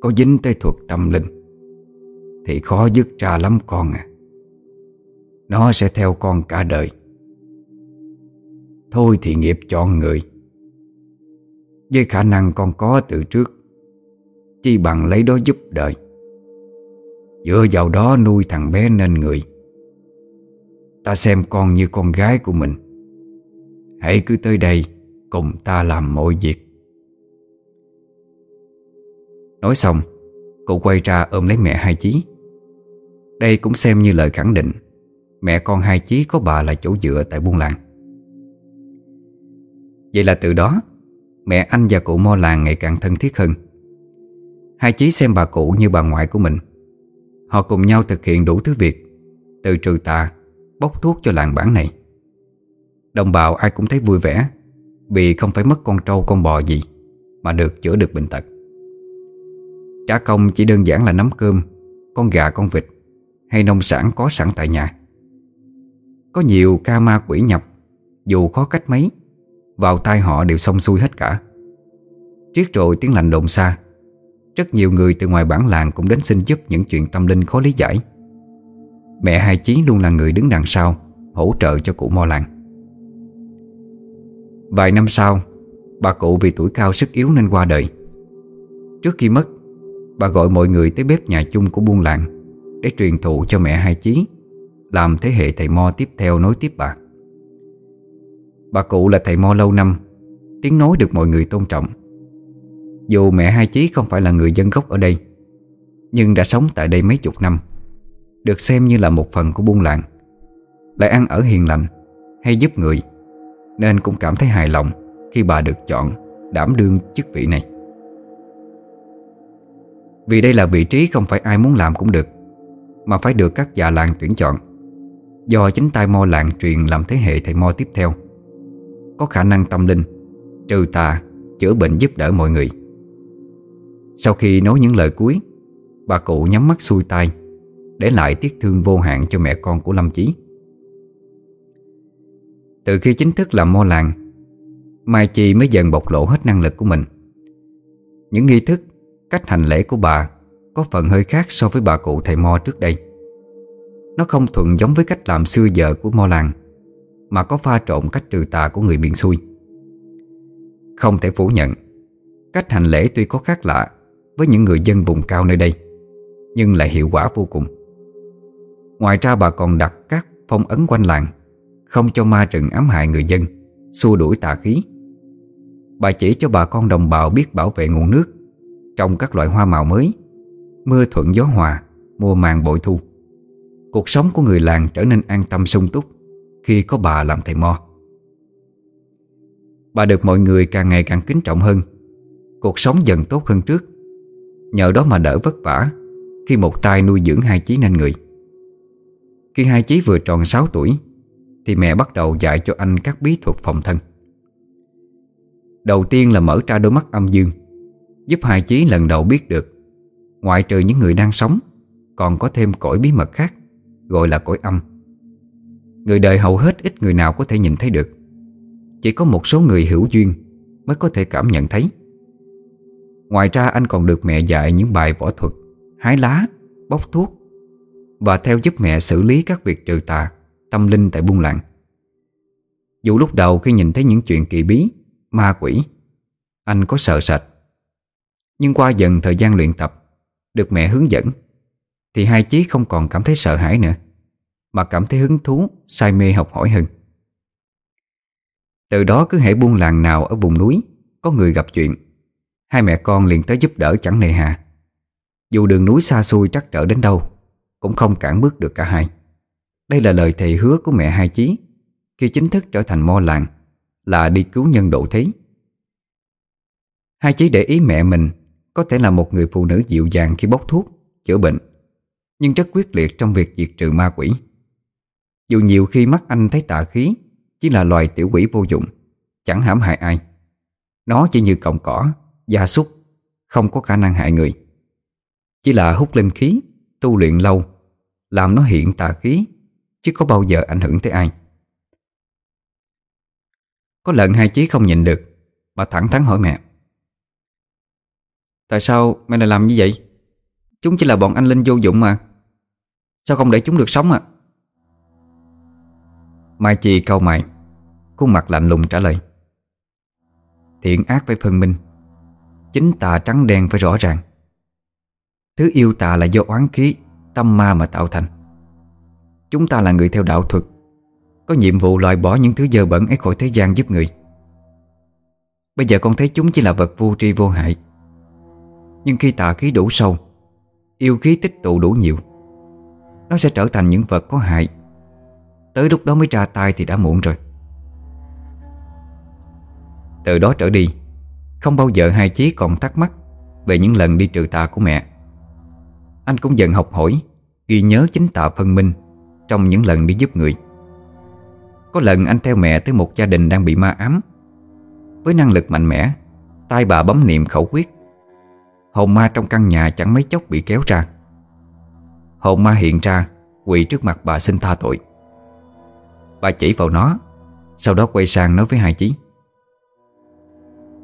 Có dính tới thuật tâm linh, Thì khó dứt ra lắm con à. Nó sẽ theo con cả đời. Thôi thì nghiệp chọn người. Với khả năng con có từ trước Chi bằng lấy đó giúp đời. Dựa vào đó nuôi thằng bé nên người. Ta xem con như con gái của mình. Hãy cứ tới đây Cùng ta làm mọi việc. Nói xong Cụ quay ra ôm lấy mẹ hai chí. Đây cũng xem như lời khẳng định. Mẹ con hai chí có bà là chỗ dựa tại buôn làng. Vậy là từ đó, Mẹ anh và cụ mo làng ngày càng thân thiết hơn. Hai chí xem bà cụ như bà ngoại của mình. Họ cùng nhau thực hiện đủ thứ việc, Từ trừ tà, Bốc thuốc cho làng bản này. Đồng bào ai cũng thấy vui vẻ, Vì không phải mất con trâu con bò gì, Mà được chữa được bệnh tật. Trả công chỉ đơn giản là nắm cơm, Con gà con vịt, Hay nông sản có sẵn tại nhà. Có nhiều ca ma quỷ nhập, Dù khó cách mấy, Vào tai họ đều xong xuôi hết cả. Triết rồi tiếng lành đồn xa. Rất nhiều người từ ngoài bản làng Cũng đến xin giúp những chuyện tâm linh khó lý giải. Mẹ hai chí luôn là người đứng đằng sau, Hỗ trợ cho cụ mo làng. Vài năm sau, Bà cụ vì tuổi cao sức yếu nên qua đời. Trước khi mất, Bà gọi mọi người tới bếp nhà chung của buôn làng Để truyền thụ cho mẹ hai chí, Làm thế hệ thầy Mo tiếp theo nối tiếp bà. Bà cụ là thầy Mo lâu năm, Tiếng nói được mọi người tôn trọng. Dù mẹ hai chí không phải là người dân gốc ở đây, Nhưng đã sống tại đây mấy chục năm, Được xem như là một phần của buôn làng. Lại ăn ở hiền lành, Hay giúp người, Nên cũng cảm thấy hài lòng Khi bà được chọn đảm đương chức vị này. Vì đây là vị trí không phải ai muốn làm cũng được, Mà phải được các già làng tuyển chọn, Do chính tay mo làng truyền làm thế hệ thầy mo tiếp theo. Có khả năng tâm linh, Trừ tà, Chữa bệnh giúp đỡ mọi người. Sau khi nói những lời cuối, Bà cụ nhắm mắt xuôi tay, Để lại tiếc thương vô hạn cho mẹ con của Lâm Chí. Từ khi chính thức làm mo làng, Mai Chi mới dần bộc lộ hết năng lực của mình. Những nghi thức, Cách hành lễ của bà Có phần hơi khác so với bà cụ thầy Mo trước đây. Nó không thuận giống với cách làm xưa giờ của Mo làng, Mà có pha trộn cách trừ tà của người miền xuôi. Không thể phủ nhận, Cách hành lễ tuy có khác lạ với những người dân vùng cao nơi đây, Nhưng lại hiệu quả vô cùng. Ngoài ra bà còn đặt các phong ấn quanh làng, Không cho ma rừng ám hại người dân, Xua đuổi tà khí. Bà chỉ cho bà con đồng bào biết bảo vệ nguồn nước Trồng các loại hoa màu mới, Mưa thuận gió hòa, Mùa màng bội thu. Cuộc sống của người làng trở nên an tâm sung túc Khi có bà làm thầy mo. Bà được mọi người càng ngày càng kính trọng hơn. Cuộc sống dần tốt hơn trước. Nhờ đó mà đỡ vất vả Khi một tay nuôi dưỡng hai chí nên người. Khi hai chí vừa tròn 6 tuổi, Thì mẹ bắt đầu dạy cho anh các bí thuật phòng thân. Đầu tiên là mở ra đôi mắt âm dương, Giúp hai chí lần đầu biết được, Ngoại trừ những người đang sống, Còn có thêm cõi bí mật khác, Gọi là cõi âm. Người đời hầu hết ít người nào có thể nhìn thấy được, Chỉ có một số người hữu duyên Mới có thể cảm nhận thấy. Ngoài ra anh còn được mẹ dạy những bài võ thuật Hái lá, bóc thuốc Và theo giúp mẹ xử lý các việc trừ tà Tâm linh tại buôn làng. Dù lúc đầu khi nhìn thấy những chuyện kỳ bí Ma quỷ Anh có sợ sệt. Nhưng qua dần thời gian luyện tập Được mẹ hướng dẫn Thì hai chí không còn cảm thấy sợ hãi nữa Mà cảm thấy hứng thú Say mê học hỏi hơn. Từ đó cứ hãy buôn làng nào ở vùng núi Có người gặp chuyện Hai mẹ con liền tới giúp đỡ chẳng nề hà. Dù đường núi xa xôi trắc trở đến đâu, Cũng không cản bước được cả hai. Đây là lời thầy hứa của mẹ hai chí. Khi chính thức trở thành mo làng, Là đi cứu nhân độ thế. Hai chí để ý mẹ mình Có thể là một người phụ nữ dịu dàng khi bốc thuốc, Chữa bệnh, Nhưng rất quyết liệt trong việc diệt trừ ma quỷ. Dù nhiều khi mắt anh thấy tà khí, Chỉ là loài tiểu quỷ vô dụng, Chẳng hãm hại ai. Nó chỉ như cọng cỏ gia súc Không có khả năng hại người. Chỉ là hút linh khí, Tu luyện lâu, Làm nó hiện tà khí, Chứ có bao giờ ảnh hưởng tới ai. Có lần hai chí không nhìn được, Mà thẳng thắn hỏi mẹ. Tại sao mẹ lại làm như vậy? Chúng chỉ là bọn anh Linh vô dụng mà. Sao không để chúng được sống à Mai Chi câu mày, Khuôn mặt lạnh lùng trả lời. Thiện ác phải phân minh Chính tà trắng đen phải rõ ràng. Thứ yêu tà là do oán khí, Tâm ma mà tạo thành. Chúng ta là người theo đạo thuật, Có nhiệm vụ loại bỏ những thứ dơ bẩn ấy khỏi thế gian giúp người. Bây giờ con thấy chúng chỉ là vật vô tri vô hại. Nhưng khi tà khí đủ sâu, Yêu khí tích tụ đủ nhiều, Nó sẽ trở thành những vật có hại. Tới lúc đó mới ra tay thì đã muộn rồi. Từ đó trở đi không bao giờ hai chí còn thắc mắc Về những lần đi trừ tà của mẹ. Anh cũng dần học hỏi, Ghi nhớ chính tà phân minh Trong những lần đi giúp người. Có lần anh theo mẹ tới một gia đình đang bị ma ám. Với năng lực mạnh mẽ tay bà bấm niệm khẩu quyết. Hồn ma trong căn nhà chẳng mấy chốc bị kéo ra. Hồn ma hiện ra, Quỳ trước mặt bà xin tha tội. Bà chỉ vào nó, Sau đó quay sang nói với hai chí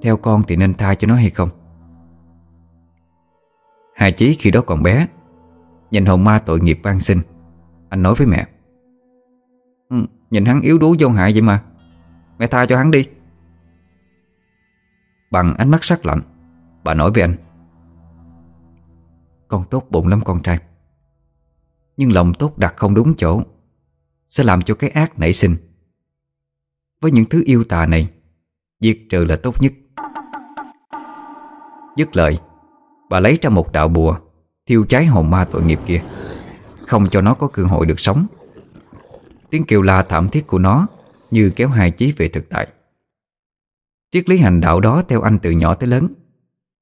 theo con thì nên tha cho nó hay không? Hà Chí khi đó còn bé Nhìn hồn ma tội nghiệp van sinh Anh nói với mẹ. Ừ, Nhìn hắn yếu đuối vô hại vậy mà. Mẹ tha cho hắn đi. Bằng ánh mắt sắc lạnh Bà nói với anh. Con tốt bụng lắm con trai. Nhưng lòng tốt đặt không đúng chỗ Sẽ làm cho cái ác nảy sinh. Với những thứ yêu tà này Diệt trừ là tốt nhất. Dứt lời. Bà lấy ra một đạo bùa, Thiêu cháy hồn ma tội nghiệp kia. Không cho nó có cơ hội được sống. Tiếng kêu la thảm thiết của nó Như kéo hai chí về thực tại. Triết lý hành đạo đó theo anh từ nhỏ tới lớn,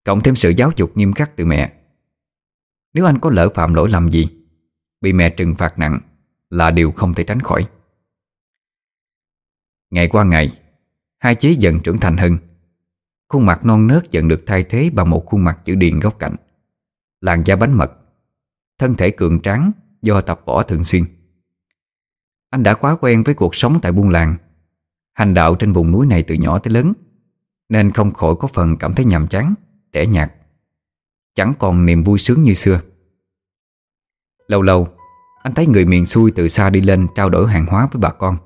Cộng thêm sự giáo dục nghiêm khắc từ mẹ. Nếu anh có lỡ phạm lỗi lầm gì, Bị mẹ trừng phạt nặng Là điều không thể tránh khỏi. Ngày qua ngày, Hai chí dần trưởng thành hơn. Khuôn mặt non nớt dần được thay thế bằng một khuôn mặt chữ điền góc cạnh. Làn da bánh mật Thân thể cường tráng do tập võ thường xuyên. Anh đã quá quen với cuộc sống tại buôn làng. Hành đạo trên vùng núi này từ nhỏ tới lớn Nên không khỏi có phần cảm thấy nhàm chán, tẻ nhạt. Chẳng còn niềm vui sướng như xưa. Lâu lâu Anh thấy người miền xuôi từ xa đi lên trao đổi hàng hóa với bà con.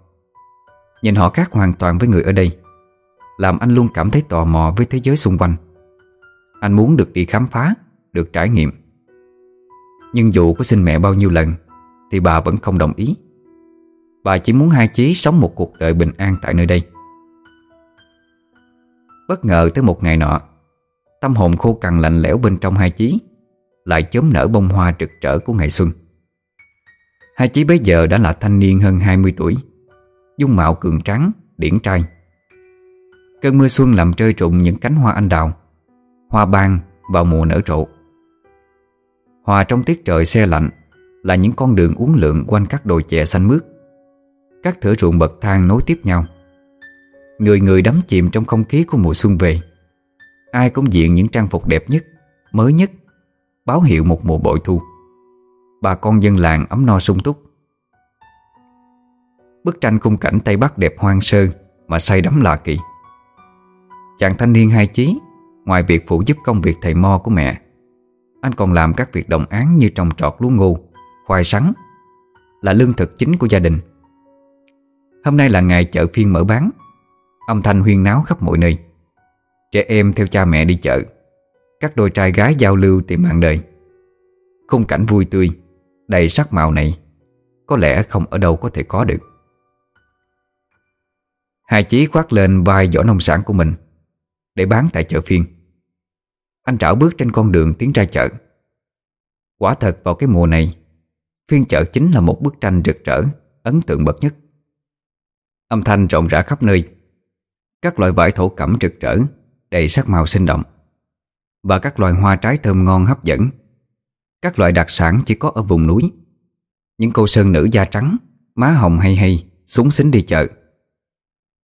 Nhìn họ khác hoàn toàn với người ở đây làm anh luôn cảm thấy tò mò với thế giới xung quanh. Anh muốn được đi khám phá Được trải nghiệm. Nhưng dù có xin mẹ bao nhiêu lần Thì bà vẫn không đồng ý. Bà chỉ muốn hai chí sống một cuộc đời bình an tại nơi đây. Bất ngờ tới một ngày nọ Tâm hồn khô cằn lạnh lẽo bên trong hai chí Lại chớm nở bông hoa trực trở của ngày xuân. Hai chí bấy giờ đã là thanh niên hơn 20 tuổi Dung mạo cường trắng, điển trai. Cơn mưa xuân làm rơi rụng những cánh hoa anh đào, Hoa ban vào mùa nở rộ Hòa trong tiết trời xe lạnh Là những con đường uốn lượn quanh các đồi chè xanh mướt. Các thửa ruộng bậc thang nối tiếp nhau. Người người đắm chìm trong không khí của mùa xuân về. Ai cũng diện những trang phục đẹp nhất, Mới nhất, Báo hiệu một mùa bội thu. Bà con dân làng ấm no sung túc. Bức tranh khung cảnh Tây Bắc đẹp hoang sơ Mà say đắm lạ kỳ. Chàng thanh niên hai chí, Ngoài việc phụ giúp công việc thầy mo của mẹ. Anh còn làm các việc đồng án như trồng trọt lúa ngô, Khoai sắn, Là lương thực chính của gia đình. Hôm nay là ngày chợ phiên mở bán, Âm thanh huyên náo khắp mọi nơi. Trẻ em theo cha mẹ đi chợ, Các đôi trai gái giao lưu tìm mạng đời. Khung cảnh vui tươi, Đầy sắc màu này, Có lẽ không ở đâu có thể có được. Hai chí khoác lên vai vỏ nông sản của mình. Để bán tại chợ phiên. Anh trảo bước trên con đường tiến ra chợ. Quả thật vào cái mùa này, Phiên chợ chính là một bức tranh rực rỡ, Ấn tượng bậc nhất. Âm thanh rộn rã khắp nơi. Các loại vải thổ cẩm rực rỡ, Đầy sắc màu sinh động. Và các loài hoa trái thơm ngon hấp dẫn. Các loại đặc sản chỉ có ở vùng núi. Những cô sơn nữ da trắng, Má hồng hay hay, Súng xính đi chợ.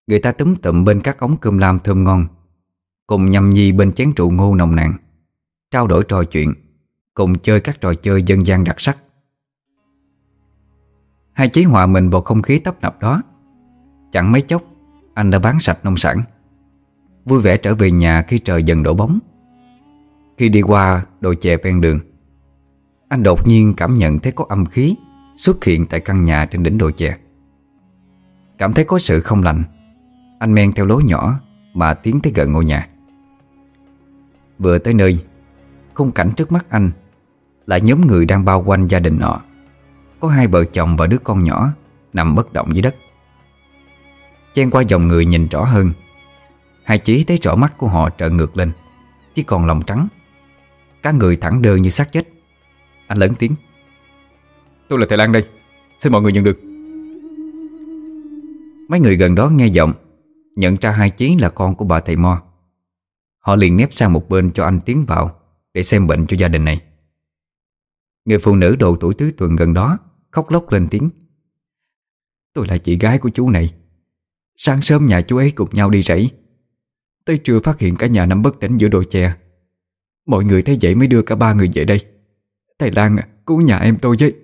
Người ta túm tụm bên các ống cơm lam thơm ngon. Cùng nhâm nhi bên chén rượu ngô nồng nàn, Trao đổi trò chuyện, Cùng chơi các trò chơi dân gian đặc sắc. Hai chí hòa mình vào không khí tấp nập đó. Chẳng mấy chốc, Anh đã bán sạch nông sản, Vui vẻ trở về nhà khi trời dần đổ bóng. Khi đi qua đồi chè ven đường, Anh đột nhiên cảm nhận thấy có âm khí Xuất hiện tại căn nhà trên đỉnh đồi chè. Cảm thấy có sự không lành, Anh men theo lối nhỏ Mà tiến tới gần ngôi nhà. Vừa tới nơi Khung cảnh trước mắt anh Là nhóm người đang bao quanh gia đình họ, Có hai vợ chồng và đứa con nhỏ Nằm bất động dưới đất. Chen qua dòng người nhìn rõ hơn Hai chí thấy rõ mắt của họ trợ ngược lên Chỉ còn lòng trắng. Các người thẳng đơ như xác chết. Anh lớn tiếng Tôi là thầy Lan đây Xin mọi người nhận được. Mấy người gần đó nghe giọng Nhận ra hai chí là con của bà thầy Mo. Họ liền nép sang một bên cho anh tiến vào Để xem bệnh cho gia đình này. Người phụ nữ độ tuổi tứ tuần gần đó Khóc lóc lên tiếng. Tôi là chị gái của chú này. Sáng sớm nhà chú ấy cùng nhau đi rẫy. Tới trưa phát hiện cả nhà nằm bất tỉnh giữa đồi chè. Mọi người thấy vậy mới đưa cả ba người về đây. Thầy Lan à, cứu nhà em tôi với.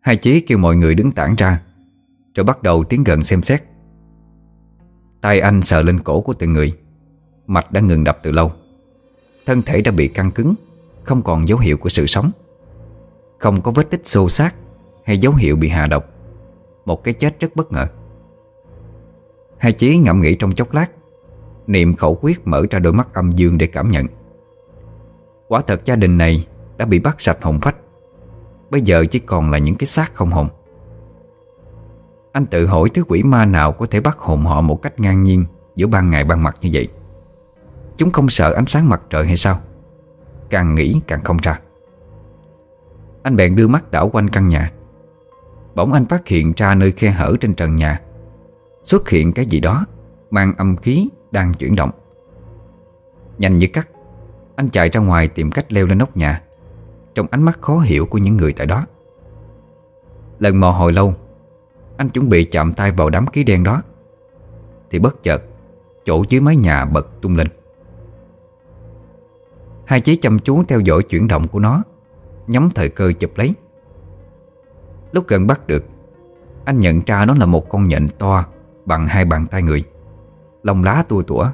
Hai chí kêu mọi người đứng tản ra Rồi bắt đầu tiến gần xem xét tay anh sờ lên cổ của từng người. Mạch đã ngừng đập từ lâu. Thân thể đã bị căng cứng, Không còn dấu hiệu của sự sống. Không có vết tích xô xát Hay dấu hiệu bị hạ độc. Một cái chết rất bất ngờ. Hai chí ngẫm nghĩ trong chốc lát, Niệm khẩu quyết mở ra đôi mắt âm dương để cảm nhận. Quả thật gia đình này đã bị bắt sạch hồn phách. Bây giờ chỉ còn là những cái xác không hồn. Anh tự hỏi thứ quỷ ma nào có thể bắt hồn họ một cách ngang nhiên Giữa ban ngày ban mặt như vậy. Chúng không sợ ánh sáng mặt trời hay sao? Càng nghĩ càng không ra. Anh bèn đưa mắt đảo quanh căn nhà. Bỗng anh phát hiện ra nơi khe hở trên trần nhà. Xuất hiện cái gì đó, Mang âm khí đang chuyển động. Nhanh như cắt, Anh chạy ra ngoài tìm cách leo lên nóc nhà, Trong ánh mắt khó hiểu của những người tại đó. Lần mò hồi lâu anh chuẩn bị chạm tay vào đám khí đen đó. Thì bất chợt, Chỗ dưới mái nhà bật tung lên. Hai chí chăm chú theo dõi chuyển động của nó, Nhắm thời cơ chụp lấy. Lúc gần bắt được, Anh nhận ra nó là một con nhện to Bằng hai bàn tay người, Lông lá tua tủa.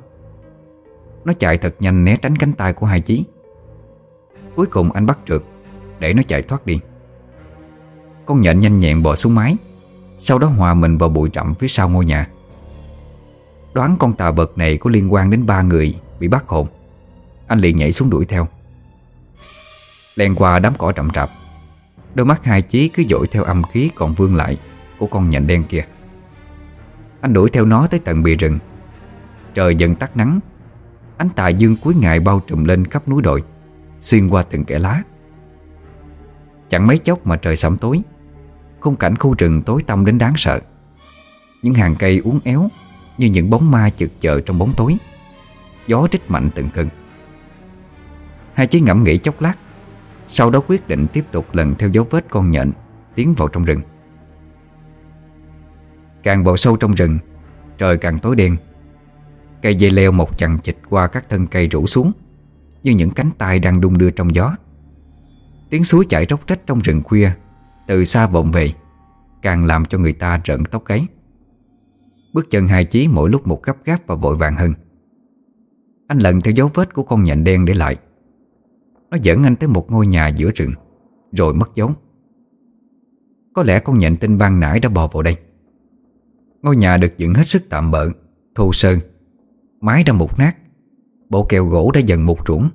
Nó chạy thật nhanh né tránh cánh tay của hai chí. Cuối cùng anh bắt trượt Để nó chạy thoát đi. Con nhện nhanh nhẹn bò xuống mái. Sau đó hòa mình vào bụi rậm phía sau ngôi nhà. Đoán con tà vật này có liên quan đến ba người Bị bắt hồn. Anh liền nhảy xuống đuổi theo. Len qua đám cỏ rậm rạp. Đôi mắt hai chí cứ dội theo âm khí còn vương lại Của con nhện đen kia. Anh đuổi theo nó tới tận bìa rừng. Trời dần tắt nắng. Ánh tà dương cuối ngày bao trùm lên khắp núi đồi, Xuyên qua từng kẽ lá. Chẳng mấy chốc mà trời sẩm tối. Khung cảnh khu rừng tối tăm đến đáng sợ. Những hàng cây uốn éo Như những bóng ma chực chờ trong bóng tối. Gió rít mạnh từng cơn. Hai chí ngẫm nghĩ chốc lát, Sau đó quyết định tiếp tục lần theo dấu vết con nhện Tiến vào trong rừng. Càng vào sâu trong rừng, Trời càng tối đen. Cây dây leo một chằng chịch qua các thân cây rủ xuống, Như những cánh tay đang đung đưa trong gió. Tiếng suối chảy róc rách trong rừng khuya từ xa vọng về, Càng làm cho người ta rợn tóc gáy. Bước chân hai chí mỗi lúc một gấp gáp và vội vàng hơn. Anh lần theo dấu vết của con nhện đen để lại. Nó dẫn anh tới một ngôi nhà giữa rừng, Rồi mất dấu. Có lẽ con nhện tinh ban nãy đã bò vào đây. Ngôi nhà được dựng hết sức tạm bợ, Thô sơn Mái đã mục nát, Bộ kèo gỗ đã dần mục ruỗng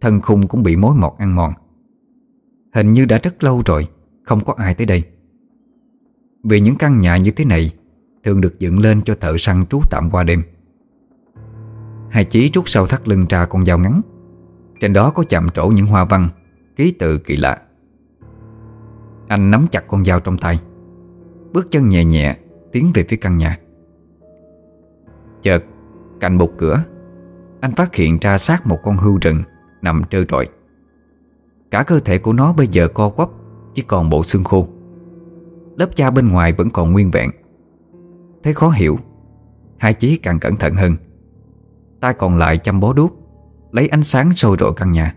Thân khung cũng bị mối mọt ăn mòn. Hình như đã rất lâu rồi không có ai tới đây. Vì những căn nhà như thế này Thường được dựng lên cho thợ săn trú tạm qua đêm. Hai chí rút sau thắt lưng ra con dao ngắn. Trên đó có chạm trổ những hoa văn, Ký tự kỳ lạ. Anh nắm chặt con dao trong tay. Bước chân nhẹ nhẹ Tiến về phía căn nhà. Chợt, Cạnh một cửa, Anh phát hiện ra xác một con hưu rừng Nằm trơ trọi. Cả cơ thể của nó bây giờ co quắp chỉ còn bộ xương khô. Lớp da bên ngoài vẫn còn nguyên vẹn. Thấy khó hiểu, Hai chí càng cẩn thận hơn. Tay còn lại chăm bó đuốc, Lấy ánh sáng sôi rọi căn nhà.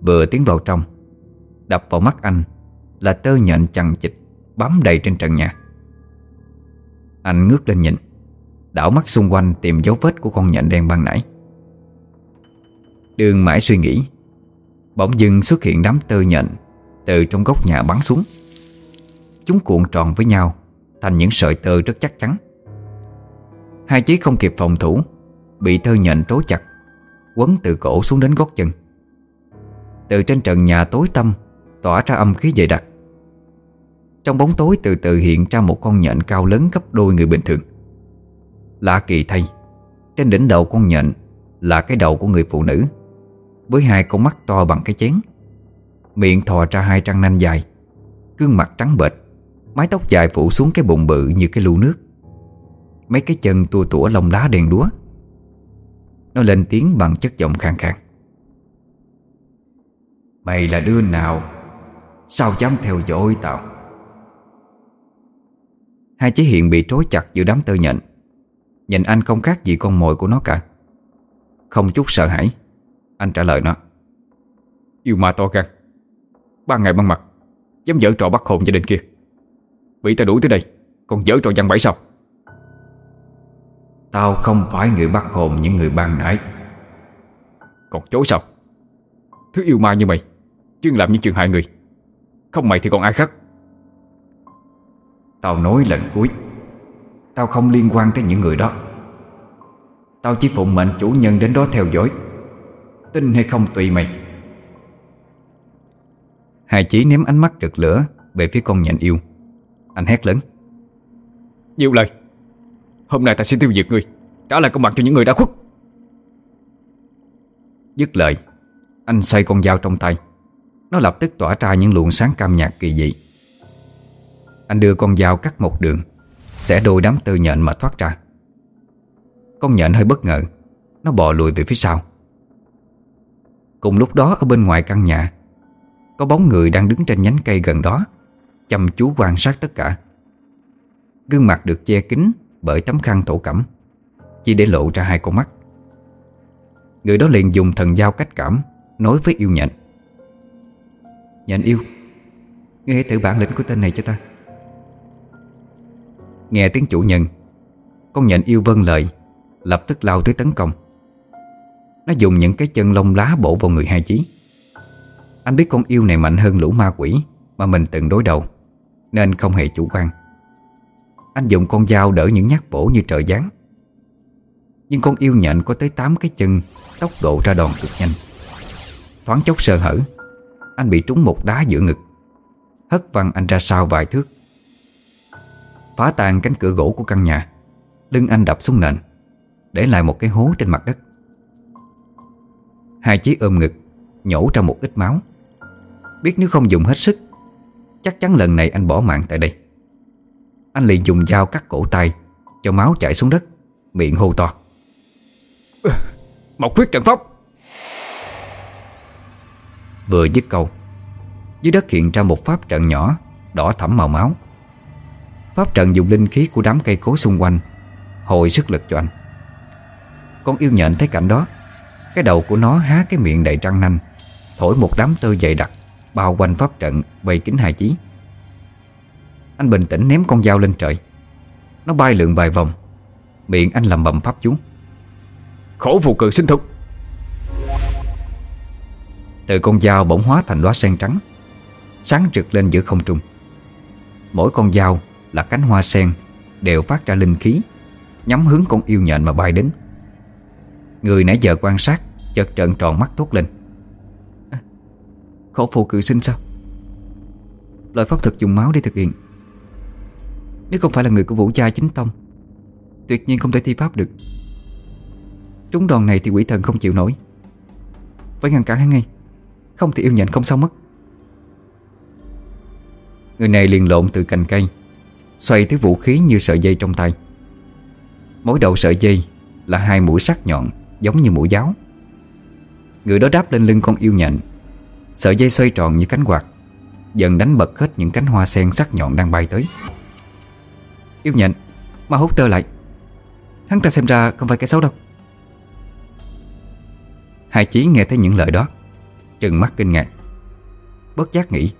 Vừa tiến vào trong, Đập vào mắt anh Là tơ nhện chằng chịch Bám đầy trên trần nhà. Anh ngước lên nhìn, Đảo mắt xung quanh tìm dấu vết của con nhện đen ban nãy. Đường mãi suy nghĩ Bỗng dưng xuất hiện đám tơ nhện Từ trong góc nhà bắn xuống. Chúng cuộn tròn với nhau, Thành những sợi tơ rất chắc chắn. Hai chí không kịp phòng thủ, Bị tơ nhện trối chặt, Quấn từ cổ xuống đến gót chân. Từ trên trần nhà tối tăm, Tỏa ra âm khí dày đặc. Trong bóng tối từ từ hiện ra một con nhện cao lớn gấp đôi người bình thường. Lạ kỳ thay, Trên đỉnh đầu con nhện Là cái đầu của người phụ nữ. Với hai con mắt to bằng cái chén. Miệng thò ra hai răng nanh dài, Gương mặt trắng bệch, Mái tóc dài phủ xuống cái bụng bự như cái lu nước. Mấy cái chân tua tủa lông lá đèn đúa. Nó lên tiếng bằng chất giọng khang khang Mày là đứa nào? Sao dám theo dõi tao? Hai chí hiện bị trối chặt giữa đám tơ nhện. Nhìn anh không khác gì con mồi của nó cả. Không chút sợ hãi. Anh trả lời nó. Yêu ma to gan. Ban ngày ban mặt. Dám dở trò bắt hồn gia đình kia. Bị ta đuổi tới đây Còn dở trò văn bẫy sao? Tao không phải người bắt hồn những người ban nãy. Còn chối sao? Thứ yêu ma như mày Chuyên làm những chuyện hại người. Không mày thì còn ai khác? Tao nói lần cuối Tao không liên quan tới những người đó. Tao chỉ phụng mệnh chủ nhân đến đó theo dõi Tin hay không tùy mày. Hai chí ném ánh mắt rực lửa Về phía con nhện yêu. Anh hét lớn. Nhiều lời. Hôm nay ta sẽ tiêu diệt người Trả lại công bằng cho những người đã khuất. Dứt lời Anh xoay con dao trong tay. Nó lập tức tỏa ra những luồng sáng cam nhạt kỳ dị. Anh đưa con dao cắt một đường Sẽ đôi đám tơ nhện mà thoát ra. Con nhện hơi bất ngờ. Nó bò lùi về phía sau Cùng lúc đó ở bên ngoài căn nhà, Có bóng người đang đứng trên nhánh cây gần đó, Chăm chú quan sát tất cả. Gương mặt được che kín bởi tấm khăn thổ cẩm, Chỉ để lộ ra hai con mắt. Người đó liền dùng thần giao cách cảm Nói với yêu nhện. Nhện yêu Ngươi hãy thử bản lĩnh của tên này cho ta. Nghe tiếng chủ nhân, Con nhện yêu vâng lời, Lập tức lao tới tấn công. Nó dùng những cái chân lông lá bổ vào người hai chí. Anh biết con yêu này mạnh hơn lũ ma quỷ Mà mình từng đối đầu, Nên không hề chủ quan. Anh dùng con dao đỡ những nhát bổ như trời giáng. Nhưng con yêu nhện có tới 8 cái chân, Tốc độ ra đòn cực nhanh. Thoáng chốc sơ hở, Anh bị trúng một đá giữa ngực. Hất văng anh ra sau vài thước. Phá tan cánh cửa gỗ của căn nhà, Lưng anh đập xuống nền, Để lại một cái hố trên mặt đất. Hai chiếc ôm ngực Nhổ ra một ít máu. Biết nếu không dùng hết sức Chắc chắn lần này anh bỏ mạng tại đây. Anh liền dùng dao cắt cổ tay Cho máu chảy xuống đất Miệng hô to. Một quyết trận pháp. Vừa dứt câu Dưới đất hiện ra một pháp trận nhỏ Đỏ thẫm màu máu. Pháp trận dùng linh khí của đám cây cối xung quanh Hồi sức lực cho anh. Con yêu nhện thấy cảnh đó Cái đầu của nó há cái miệng đầy răng nanh. Thổi một đám tơ dày đặc Bao quanh pháp trận vây kính hai chí. Anh bình tĩnh ném con dao lên trời. Nó bay lượn vài vòng. Miệng anh lầm bầm pháp chú. Khổ phù cự sinh thực. Từ con dao bỗng hóa thành đóa sen trắng Sáng rực lên giữa không trung. Mỗi con dao là cánh hoa sen Đều phát ra linh khí Nhắm hướng con yêu nhện mà bay đến Người nãy giờ quan sát Chợt trợn tròn mắt thốt lên. À, Khổ phù cự sinh sao? Loại pháp thuật dùng máu để thực hiện. Nếu không phải là người của vũ gia chính tông Tuyệt nhiên không thể thi pháp được. Trúng đòn này thì quỷ thần không chịu nổi. Phải ngăn cản hắn ngay Không thì yêu nhện không sao mất. Người này liền lộn từ cành cây Xoay thứ vũ khí như sợi dây trong tay. Mỗi đầu sợi dây Là hai mũi sắc nhọn Giống như mũi giáo. Người đó đáp lên lưng con yêu nhện, Sợi dây xoay tròn như cánh quạt, Dần đánh bật hết những cánh hoa sen sắc nhọn đang bay tới. Yêu nhện Mà hút tơ lại. Hắn ta xem ra không phải kẻ xấu đâu. Hai chí nghe thấy những lời đó, Trừng mắt kinh ngạc. Bất giác nghĩ,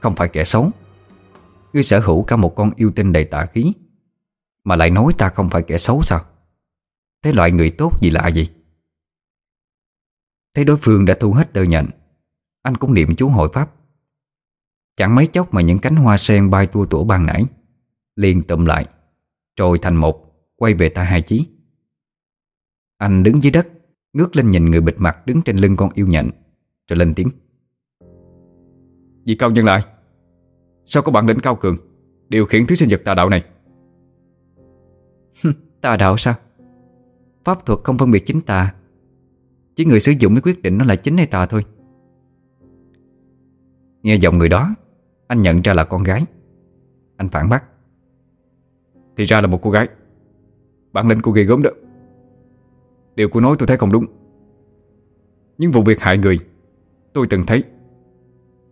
Không phải kẻ xấu. Ngươi sở hữu cả một con yêu tinh đầy tà khí, Mà lại nói ta không phải kẻ xấu sao? Thế loại người tốt gì lạ gì Thấy đối phương đã thu hết tơ nhận Anh cũng niệm chú hội pháp. Chẳng mấy chốc mà những cánh hoa sen bay tua tủa ban nãy, liền tụm lại Rồi thành một, Quay về ta hai chí. Anh đứng dưới đất, Ngước lên nhìn người bịt mặt đứng trên lưng con yêu nhện, Rồi lên tiếng. Vì cao nhân lại Sao có bản lĩnh cao cường, Điều khiển thứ sinh vật tà đạo này? Tà đạo sao? Pháp thuật không phân biệt chính tà. Chỉ người sử dụng mới quyết định nó là chính hay tà thôi. Nghe giọng người đó, Anh nhận ra là con gái. Anh phản bác. Thì ra là một cô gái. Bản lĩnh cô ghê gớm đó. Điều cô nói tôi thấy không đúng. Nhưng vụ việc hại người, Tôi từng thấy,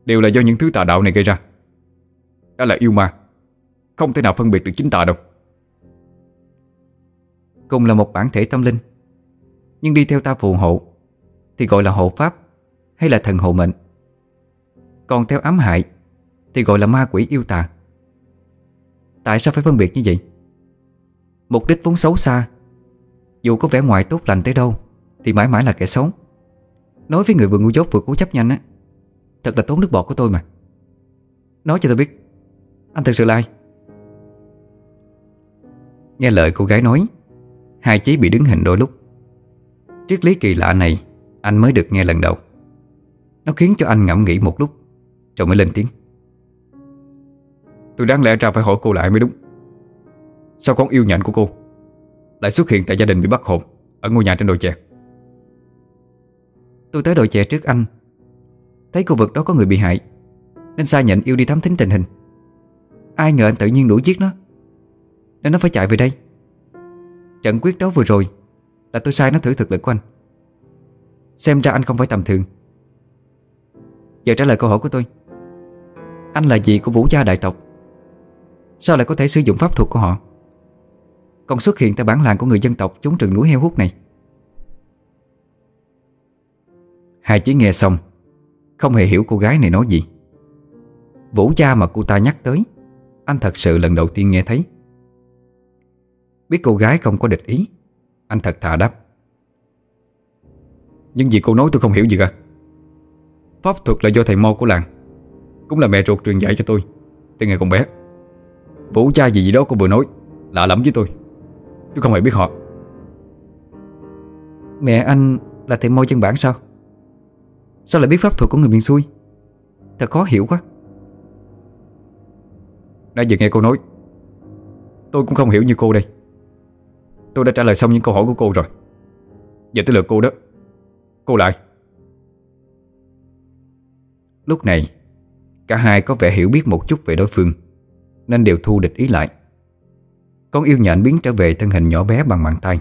Đều là do những thứ tà đạo này gây ra. Đó là yêu ma. Không thể nào phân biệt được chính tà đâu. Cùng là một bản thể tâm linh. Nhưng đi theo ta phù hộ, Thì gọi là hộ pháp Hay là thần hộ mệnh. Còn theo ám hại, Thì gọi là ma quỷ yêu tà. Tại sao phải phân biệt như vậy? Mục đích vốn xấu xa, Dù có vẻ ngoài tốt lành tới đâu, Thì mãi mãi là kẻ xấu. Nói với người vừa ngu dốt vừa cố chấp nhanh á, Thật là tốn nước bọt của tôi mà. Nói cho tôi biết, Anh thật sự là ai? Nghe lời cô gái nói Hai chí bị đứng hình đôi lúc. Triết lý kỳ lạ này, Anh mới được nghe lần đầu. Nó khiến cho anh ngẫm nghĩ một lúc, Rồi mới lên tiếng. Tôi đáng lẽ ra phải hỏi cô lại mới đúng. Sao con yêu nhện của cô, Lại xuất hiện tại gia đình bị bắt hồn, Ở ngôi nhà trên đồi chè. Tôi tới đồi chè trước anh. Thấy khu vực đó có người bị hại, Nên sai nhận yêu đi thám thính tình hình. Ai ngờ anh tự nhiên đuổi giết nó, Nên nó phải chạy về đây. Trận quyết đấu vừa rồi, Là tôi sai nó thử thực lực của anh. Xem ra anh không phải tầm thường. Giờ trả lời câu hỏi của tôi. Anh là gì của vũ gia đại tộc? Sao lại có thể sử dụng pháp thuật của họ? Còn xuất hiện tại bản làng của người dân tộc chúng rừng núi heo hút này. Hai chỉ nghe xong, Không hề hiểu cô gái này nói gì. Vũ gia mà cô ta nhắc tới, Anh thật sự lần đầu tiên nghe thấy. Biết cô gái không có địch ý. Anh thật thà đáp. Nhưng gì cô nói tôi không hiểu gì cả. Pháp thuật là do thầy Mo của làng. Cũng là mẹ ruột truyền dạy cho tôi Từ ngày còn bé. Vũ cha gì gì đó cô vừa nói Lạ lắm với tôi. Tôi không hề biết họ. Mẹ anh là thầy Mo chân bản sao? Sao lại biết pháp thuật của người miền xuôi? Thật khó hiểu quá. Nãy giờ nghe cô nói Tôi cũng không hiểu như cô đây Tôi đã trả lời xong những câu hỏi của cô rồi. Giờ tới lượt cô đó. Cô lại. Lúc này, Cả hai có vẻ hiểu biết một chút về đối phương, Nên đều thu địch ý lại. Con yêu nhện biến trở về thân hình nhỏ bé bằng bàn tay,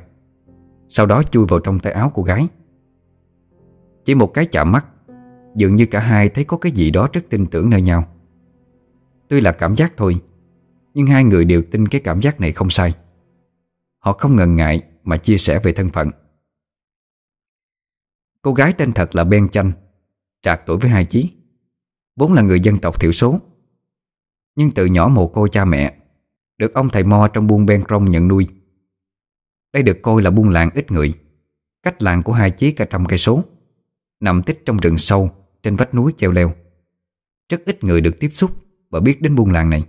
Sau đó chui vào trong tay áo của gái. Chỉ một cái chạm mắt, Dường như cả hai thấy có cái gì đó rất tin tưởng nơi nhau. Tuy là cảm giác thôi, Nhưng hai người đều tin cái cảm giác này không sai. Họ không ngần ngại mà chia sẻ về thân phận. Cô gái tên thật là Ben Chanh, Trạc tuổi với hai chí. Vốn là người dân tộc thiểu số. Nhưng từ nhỏ mồ cô cha mẹ, Được ông thầy Mo trong buôn Ben Krong nhận nuôi. Đây được coi là buôn làng ít người, Cách làng của hai chí cả trăm cây số, Nằm tích trong rừng sâu Trên vách núi treo leo. Rất ít người được tiếp xúc Và biết đến buôn làng này.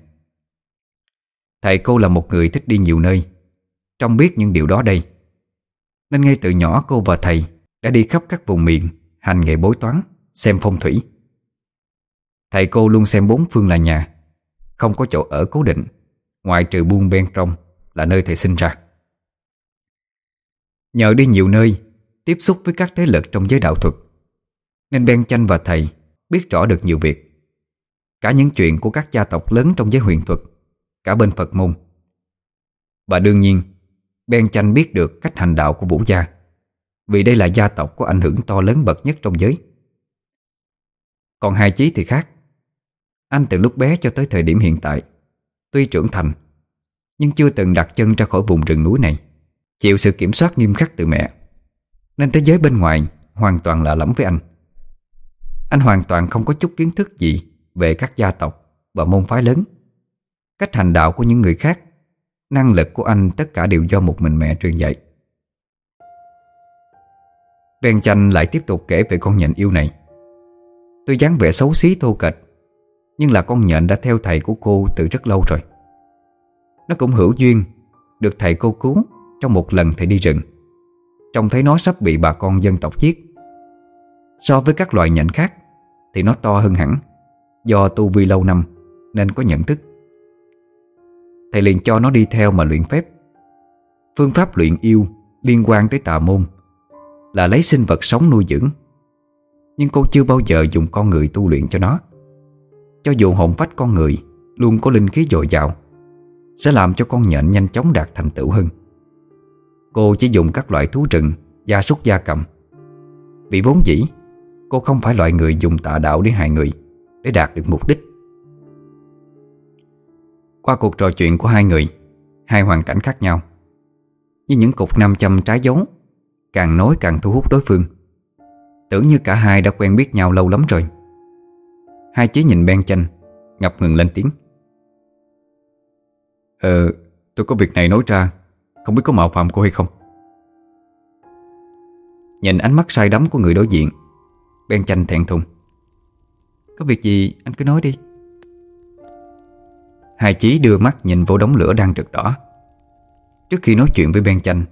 Thầy cô là một người thích đi nhiều nơi trong biết những điều đó đây. Nên ngay từ nhỏ cô và thầy Đã đi khắp các vùng miền, Hành nghề bối toán, Xem phong thủy. Thầy cô luôn xem bốn phương là nhà, Không có chỗ ở cố định, Ngoại trừ buôn bên trong Là nơi thầy sinh ra. Nhờ đi nhiều nơi, Tiếp xúc với các thế lực trong giới đạo thuật, Nên Ben Chanh và thầy Biết rõ được nhiều việc. Cả những chuyện của các gia tộc lớn trong giới huyền thuật, Cả bên Phật môn. Và đương nhiên Ben Chanh biết được cách hành đạo của Vũ Gia. Vì đây là gia tộc có ảnh hưởng to lớn bậc nhất trong giới. Còn hai chí thì khác. Anh từ lúc bé cho tới thời điểm hiện tại, Tuy trưởng thành, Nhưng chưa từng đặt chân ra khỏi vùng rừng núi này. Chịu sự kiểm soát nghiêm khắc từ mẹ, Nên thế giới bên ngoài Hoàn toàn lạ lẫm với anh. Anh hoàn toàn không có chút kiến thức gì Về các gia tộc và môn phái lớn, Cách hành đạo của những người khác Năng lực của anh tất cả đều do một mình mẹ truyền dạy. Ven chanh lại tiếp tục kể về con nhện yêu này. Tôi dáng vẻ xấu xí thô kệch, Nhưng là con nhện đã theo thầy của cô từ rất lâu rồi. Nó cũng hữu duyên Được thầy cô cứu Trong một lần thầy đi rừng. Trông thấy nó sắp bị bà con dân tộc giết. So với các loài nhện khác Thì nó to hơn hẳn Do tu vi lâu năm Nên có nhận thức. Thầy liền cho nó đi theo mà luyện phép. Phương pháp luyện yêu Liên quan tới tà môn Là lấy sinh vật sống nuôi dưỡng. Nhưng cô chưa bao giờ dùng con người tu luyện cho nó. Cho dù hồn phách con người Luôn có linh khí dồi dào, Sẽ làm cho con nhện nhanh chóng đạt thành tựu hơn. Cô chỉ dùng các loại thú rừng, Gia súc, gia cầm. Vì vốn dĩ, Cô không phải loại người dùng tà đạo để hại người, Để đạt được mục đích qua cuộc trò chuyện của hai người, Hai hoàn cảnh khác nhau. Như những cục nam châm trái dấu, Càng nói càng thu hút đối phương. Tưởng như cả hai đã quen biết nhau lâu lắm rồi. Hai chí nhìn Ben chanh, Ngập ngừng lên tiếng. Ờ Tôi có việc này nói ra, Không biết có mạo phạm cô hay không? Nhìn ánh mắt say đắm của người đối diện, Ben chanh thẹn thùng. Có việc gì anh cứ nói đi. Hai chí đưa mắt nhìn vô đống lửa đang rực đỏ. Trước khi nói chuyện với Ben Chanh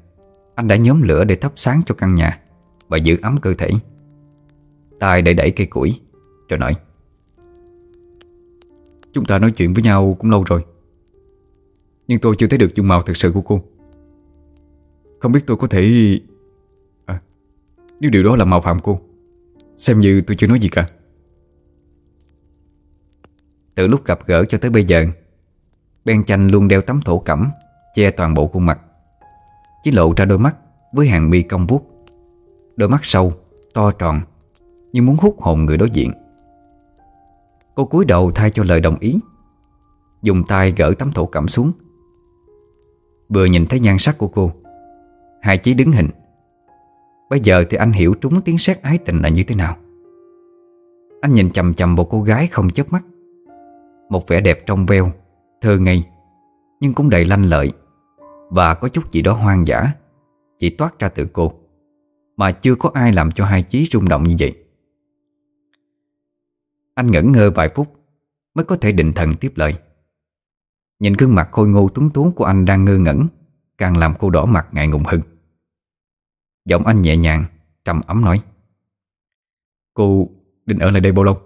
Anh đã nhóm lửa để thắp sáng cho căn nhà Và giữ ấm cơ thể. Tay để đẩy cây củi Rồi nói Chúng ta nói chuyện với nhau cũng lâu rồi Nhưng tôi chưa thấy được dung mạo thực sự của cô. Không biết tôi có thể à, Nếu điều đó là mạo phạm cô Xem như tôi chưa nói gì cả. Từ lúc gặp gỡ cho tới bây giờ Ben chanh luôn đeo tấm thổ cẩm Che toàn bộ khuôn mặt. Chỉ lộ ra đôi mắt với hàng mi cong vuốt. Đôi mắt sâu, to tròn Như muốn hút hồn người đối diện. Cô cúi đầu thay cho lời đồng ý Dùng tay gỡ tấm thổ cẩm xuống. Vừa nhìn thấy nhan sắc của cô Hai chí đứng hình. Bây giờ thì anh hiểu trúng tiếng sét ái tình là như thế nào. Anh nhìn chầm chầm một cô gái không chớp mắt Một vẻ đẹp trong veo. Thơ ngây, Nhưng cũng đầy lanh lợi. Và có chút gì đó hoang dã, Chỉ toát ra từ cô, Mà chưa có ai làm cho hai chí rung động như vậy. Anh ngẩn ngơ vài phút, Mới có thể định thần tiếp lời. Nhìn gương mặt khôi ngô tuấn tú của anh đang ngơ ngẩn, Càng làm cô đỏ mặt ngại ngùng hơn. Giọng anh nhẹ nhàng, Trầm ấm nói, Cô định ở lại đây bao lâu?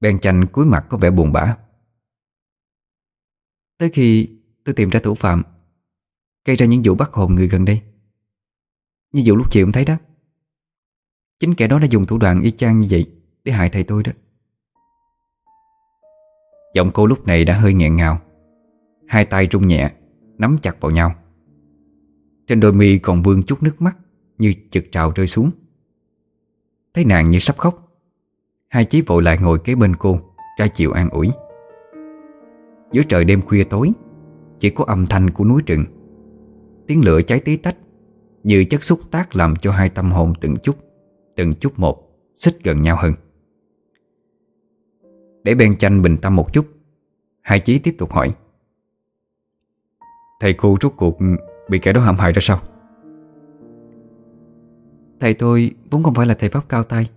Ben chanh cuối mặt có vẻ buồn bã. Tới khi tôi tìm ra thủ phạm, Gây ra những vụ bắt hồn người gần đây. Như vụ lúc chiều em thấy đó. Chính kẻ đó đã dùng thủ đoạn y chang như vậy Để hại thầy tôi đó. Giọng cô lúc này đã hơi nghẹn ngào. Hai tay rung nhẹ, Nắm chặt vào nhau. Trên đôi mi còn vương chút nước mắt Như chực trào rơi xuống. Thấy nàng như sắp khóc. Hai chí vội lại ngồi kế bên cô, Ra chịu an ủi. Giữa trời đêm khuya tối, Chỉ có âm thanh của núi rừng. Tiếng lửa cháy tí tách, Như chất xúc tác làm cho hai tâm hồn từng chút Từng chút một Xích gần nhau hơn. Để Ben chanh bình tâm một chút, Hai Chí tiếp tục hỏi. Thầy cô rốt cuộc bị kẻ đó hãm hại ra sao? Thầy tôi vốn không phải là thầy pháp cao tay,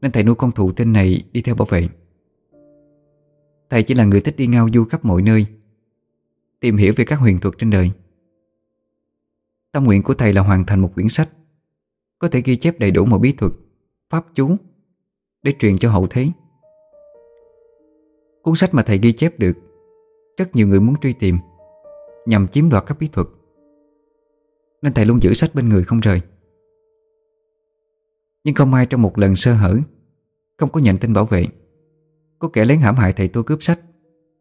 Nên thầy nuôi con thụ tinh này đi theo bảo vệ. Thầy chỉ là người thích đi ngao du khắp mọi nơi, Tìm hiểu về các huyền thuật trên đời. Tâm nguyện của thầy là hoàn thành một quyển sách, Có thể ghi chép đầy đủ mọi bí thuật, Pháp chú Để truyền cho hậu thế. Cuốn sách mà thầy ghi chép được, Rất nhiều người muốn truy tìm Nhằm chiếm đoạt các bí thuật. Nên thầy luôn giữ sách bên người không rời. Nhưng không ai trong một lần sơ hở, Không có nhận tin bảo vệ. Có kẻ lén hãm hại thầy tôi cướp sách,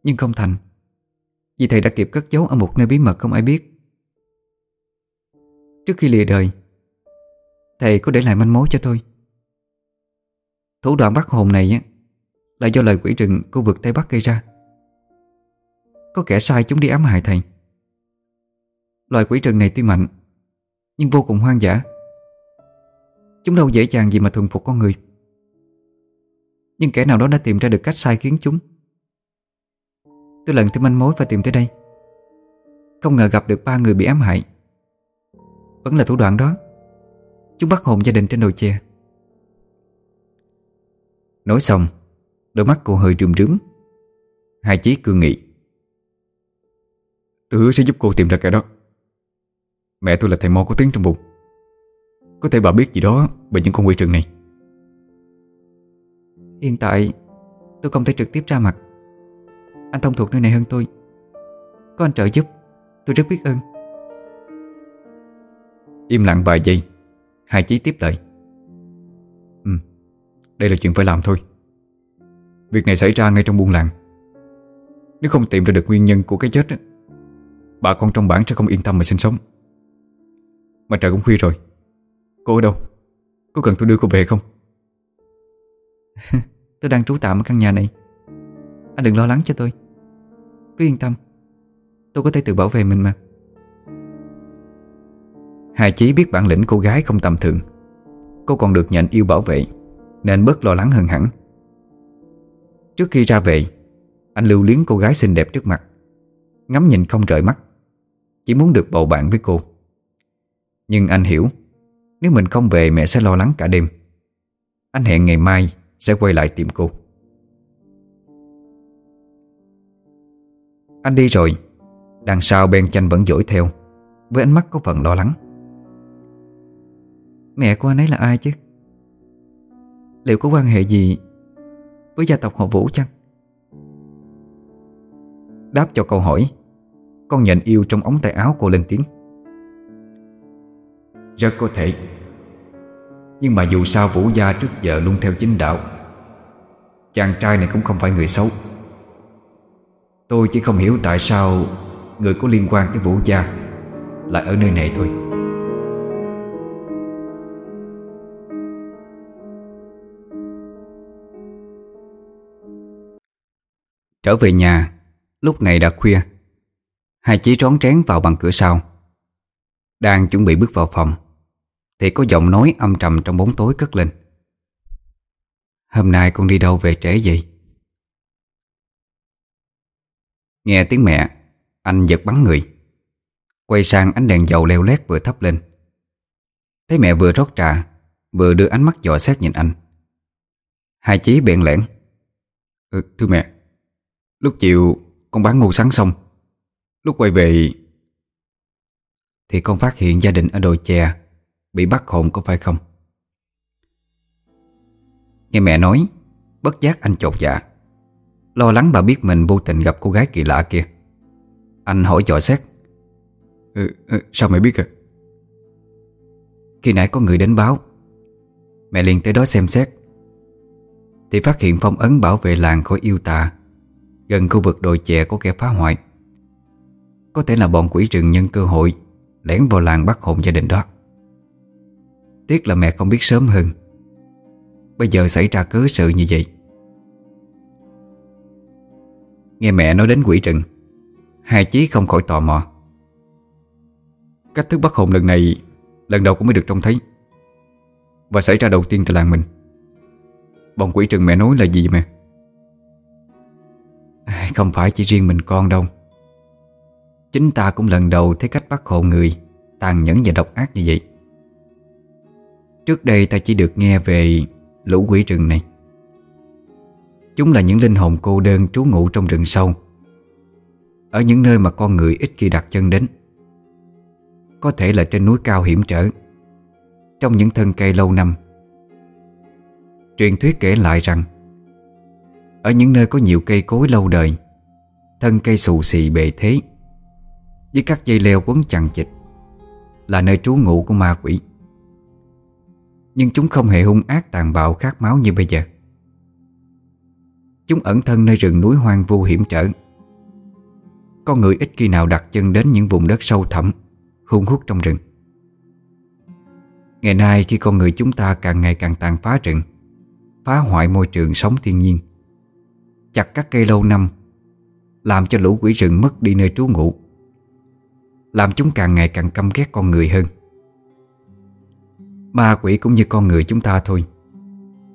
Nhưng không thành. Vì thầy đã kịp cất giấu ở một nơi bí mật không ai biết. Trước khi lìa đời, Thầy có để lại manh mối cho tôi. Thủ đoạn bắt hồn này á, Là do lời quỷ rừng khu vực Tây Bắc gây ra. Có kẻ sai chúng đi ám hại thầy. Loài quỷ rừng này tuy mạnh, Nhưng vô cùng hoang dã. Chúng đâu dễ dàng gì mà thuần phục con người. Nhưng kẻ nào đó đã tìm ra được cách sai khiến chúng. Tôi lần theo manh mối và tìm tới đây. Không ngờ gặp được ba người bị ám hại. Vẫn là thủ đoạn đó. Chúng bắt hồn gia đình trên đồi chè. Nói xong, Đôi mắt cô hơi rườm rướm. Hai chí cương nghị. Tôi hứa sẽ giúp cô tìm ra kẻ đó. Mẹ tôi là thầy mo có tiếng trong bụng. Có thể bà biết gì đó Về những con quỷ trường này. Hiện tại, tôi không thể trực tiếp ra mặt. Anh thông thuộc nơi này hơn tôi. Có anh trợ giúp, Tôi rất biết ơn. Im lặng vài giây, Hai chí tiếp lời. Ừ Đây là chuyện phải làm thôi. Việc này xảy ra ngay trong buôn làng. Nếu không tìm ra được nguyên nhân của cái chết Bà con trong bản sẽ không yên tâm mà sinh sống. Mà trời cũng khuya rồi. Cô ở đâu? Cô cần tôi đưa cô về không? tôi đang trú tạm ở căn nhà này. Anh đừng lo lắng cho tôi. Cứ yên tâm. Tôi có thể tự bảo vệ mình mà. Hà Chí biết bản lĩnh cô gái không tầm thường. Cô còn được nhận yêu bảo vệ, Nên bớt lo lắng hơn hẳn. Trước khi ra về, Anh lưu luyến cô gái xinh đẹp trước mặt, Ngắm nhìn không rời mắt, Chỉ muốn được bầu bạn với cô. Nhưng anh hiểu, Nếu mình không về mẹ sẽ lo lắng cả đêm. Anh hẹn ngày mai sẽ quay lại tìm cô. Anh đi rồi. Đằng sau Ben chanh vẫn dỗi theo, Với ánh mắt có phần lo lắng. Mẹ của anh ấy là ai chứ? Liệu có quan hệ gì Với gia tộc họ Vũ chăng? Đáp cho câu hỏi, Con nhận yêu trong ống tay áo cô lên tiếng. Rất có thể. Nhưng mà dù sao Vũ Gia trước giờ luôn theo chính đạo. Chàng trai này cũng không phải người xấu. Tôi chỉ không hiểu tại sao Người có liên quan tới Vũ Gia Lại ở nơi này thôi. Trở về nhà, Lúc này đã khuya. Hai chí rón rén vào bằng cửa sau. Đang chuẩn bị bước vào phòng, Thì có giọng nói âm trầm trong bóng tối cất lên. Hôm nay con đi đâu về trễ vậy? Nghe tiếng mẹ Anh giật bắn người. Quay sang ánh đèn dầu leo lét vừa thắp lên. Thấy mẹ vừa rót trà Vừa đưa ánh mắt dò xét nhìn anh. Hai chí bẹn lẽn. Ừ, Thưa mẹ Lúc chiều con bán ngô sáng xong Lúc quay về Thì con phát hiện gia đình ở đồi chè Bị bắt hồn có phải không? Nghe mẹ nói Bất giác anh chột dạ. Lo lắng bà biết mình vô tình gặp cô gái kỳ lạ kia. Anh hỏi dò xét. Ừ, ừ, Sao mẹ biết à Khi nãy có người đến báo Mẹ liền tới đó xem xét. Thì phát hiện phong ấn bảo vệ làng khỏi yêu tà Gần khu vực đồi chè có kẻ phá hoại. Có thể là bọn quỷ rừng nhân cơ hội Lẻn vào làng bắt hồn gia đình đó. Tiếc là mẹ không biết sớm hơn. Bây giờ xảy ra cớ sự như vậy? Nghe mẹ nói đến quỷ rừng Hai chí không khỏi tò mò. Cách thức bắt hồn lần này, Lần đầu cũng mới được trông thấy. Và xảy ra đầu tiên tại làng mình. Bọn quỷ rừng mẹ nói là gì mẹ Không phải chỉ riêng mình con đâu. Chính ta cũng lần đầu thấy cách bắt hồn người Tàn nhẫn và độc ác như vậy. Trước đây ta chỉ được nghe về lũ quỷ rừng này. Chúng là những linh hồn cô đơn trú ngụ trong rừng sâu. Ở những nơi mà con người ít khi đặt chân đến. Có thể là trên núi cao hiểm trở, Trong những thân cây lâu năm. Truyền thuyết kể lại rằng, Ở những nơi có nhiều cây cối lâu đời, Thân cây xù xì bề thế, Với các dây leo quấn chằng chịch Là nơi trú ngụ của ma quỷ. Nhưng chúng không hề hung ác tàn bạo khát máu như bây giờ. Chúng ẩn thân nơi rừng núi hoang vu hiểm trở. Con người ít khi nào đặt chân đến những vùng đất sâu thẳm, Hung hút trong rừng. Ngày nay khi con người chúng ta càng ngày càng tàn phá rừng, Phá hoại môi trường sống thiên nhiên, Chặt các cây lâu năm, Làm cho lũ quỷ rừng mất đi nơi trú ngụ, Làm chúng càng ngày càng căm ghét con người hơn. Ma quỷ cũng như con người chúng ta thôi.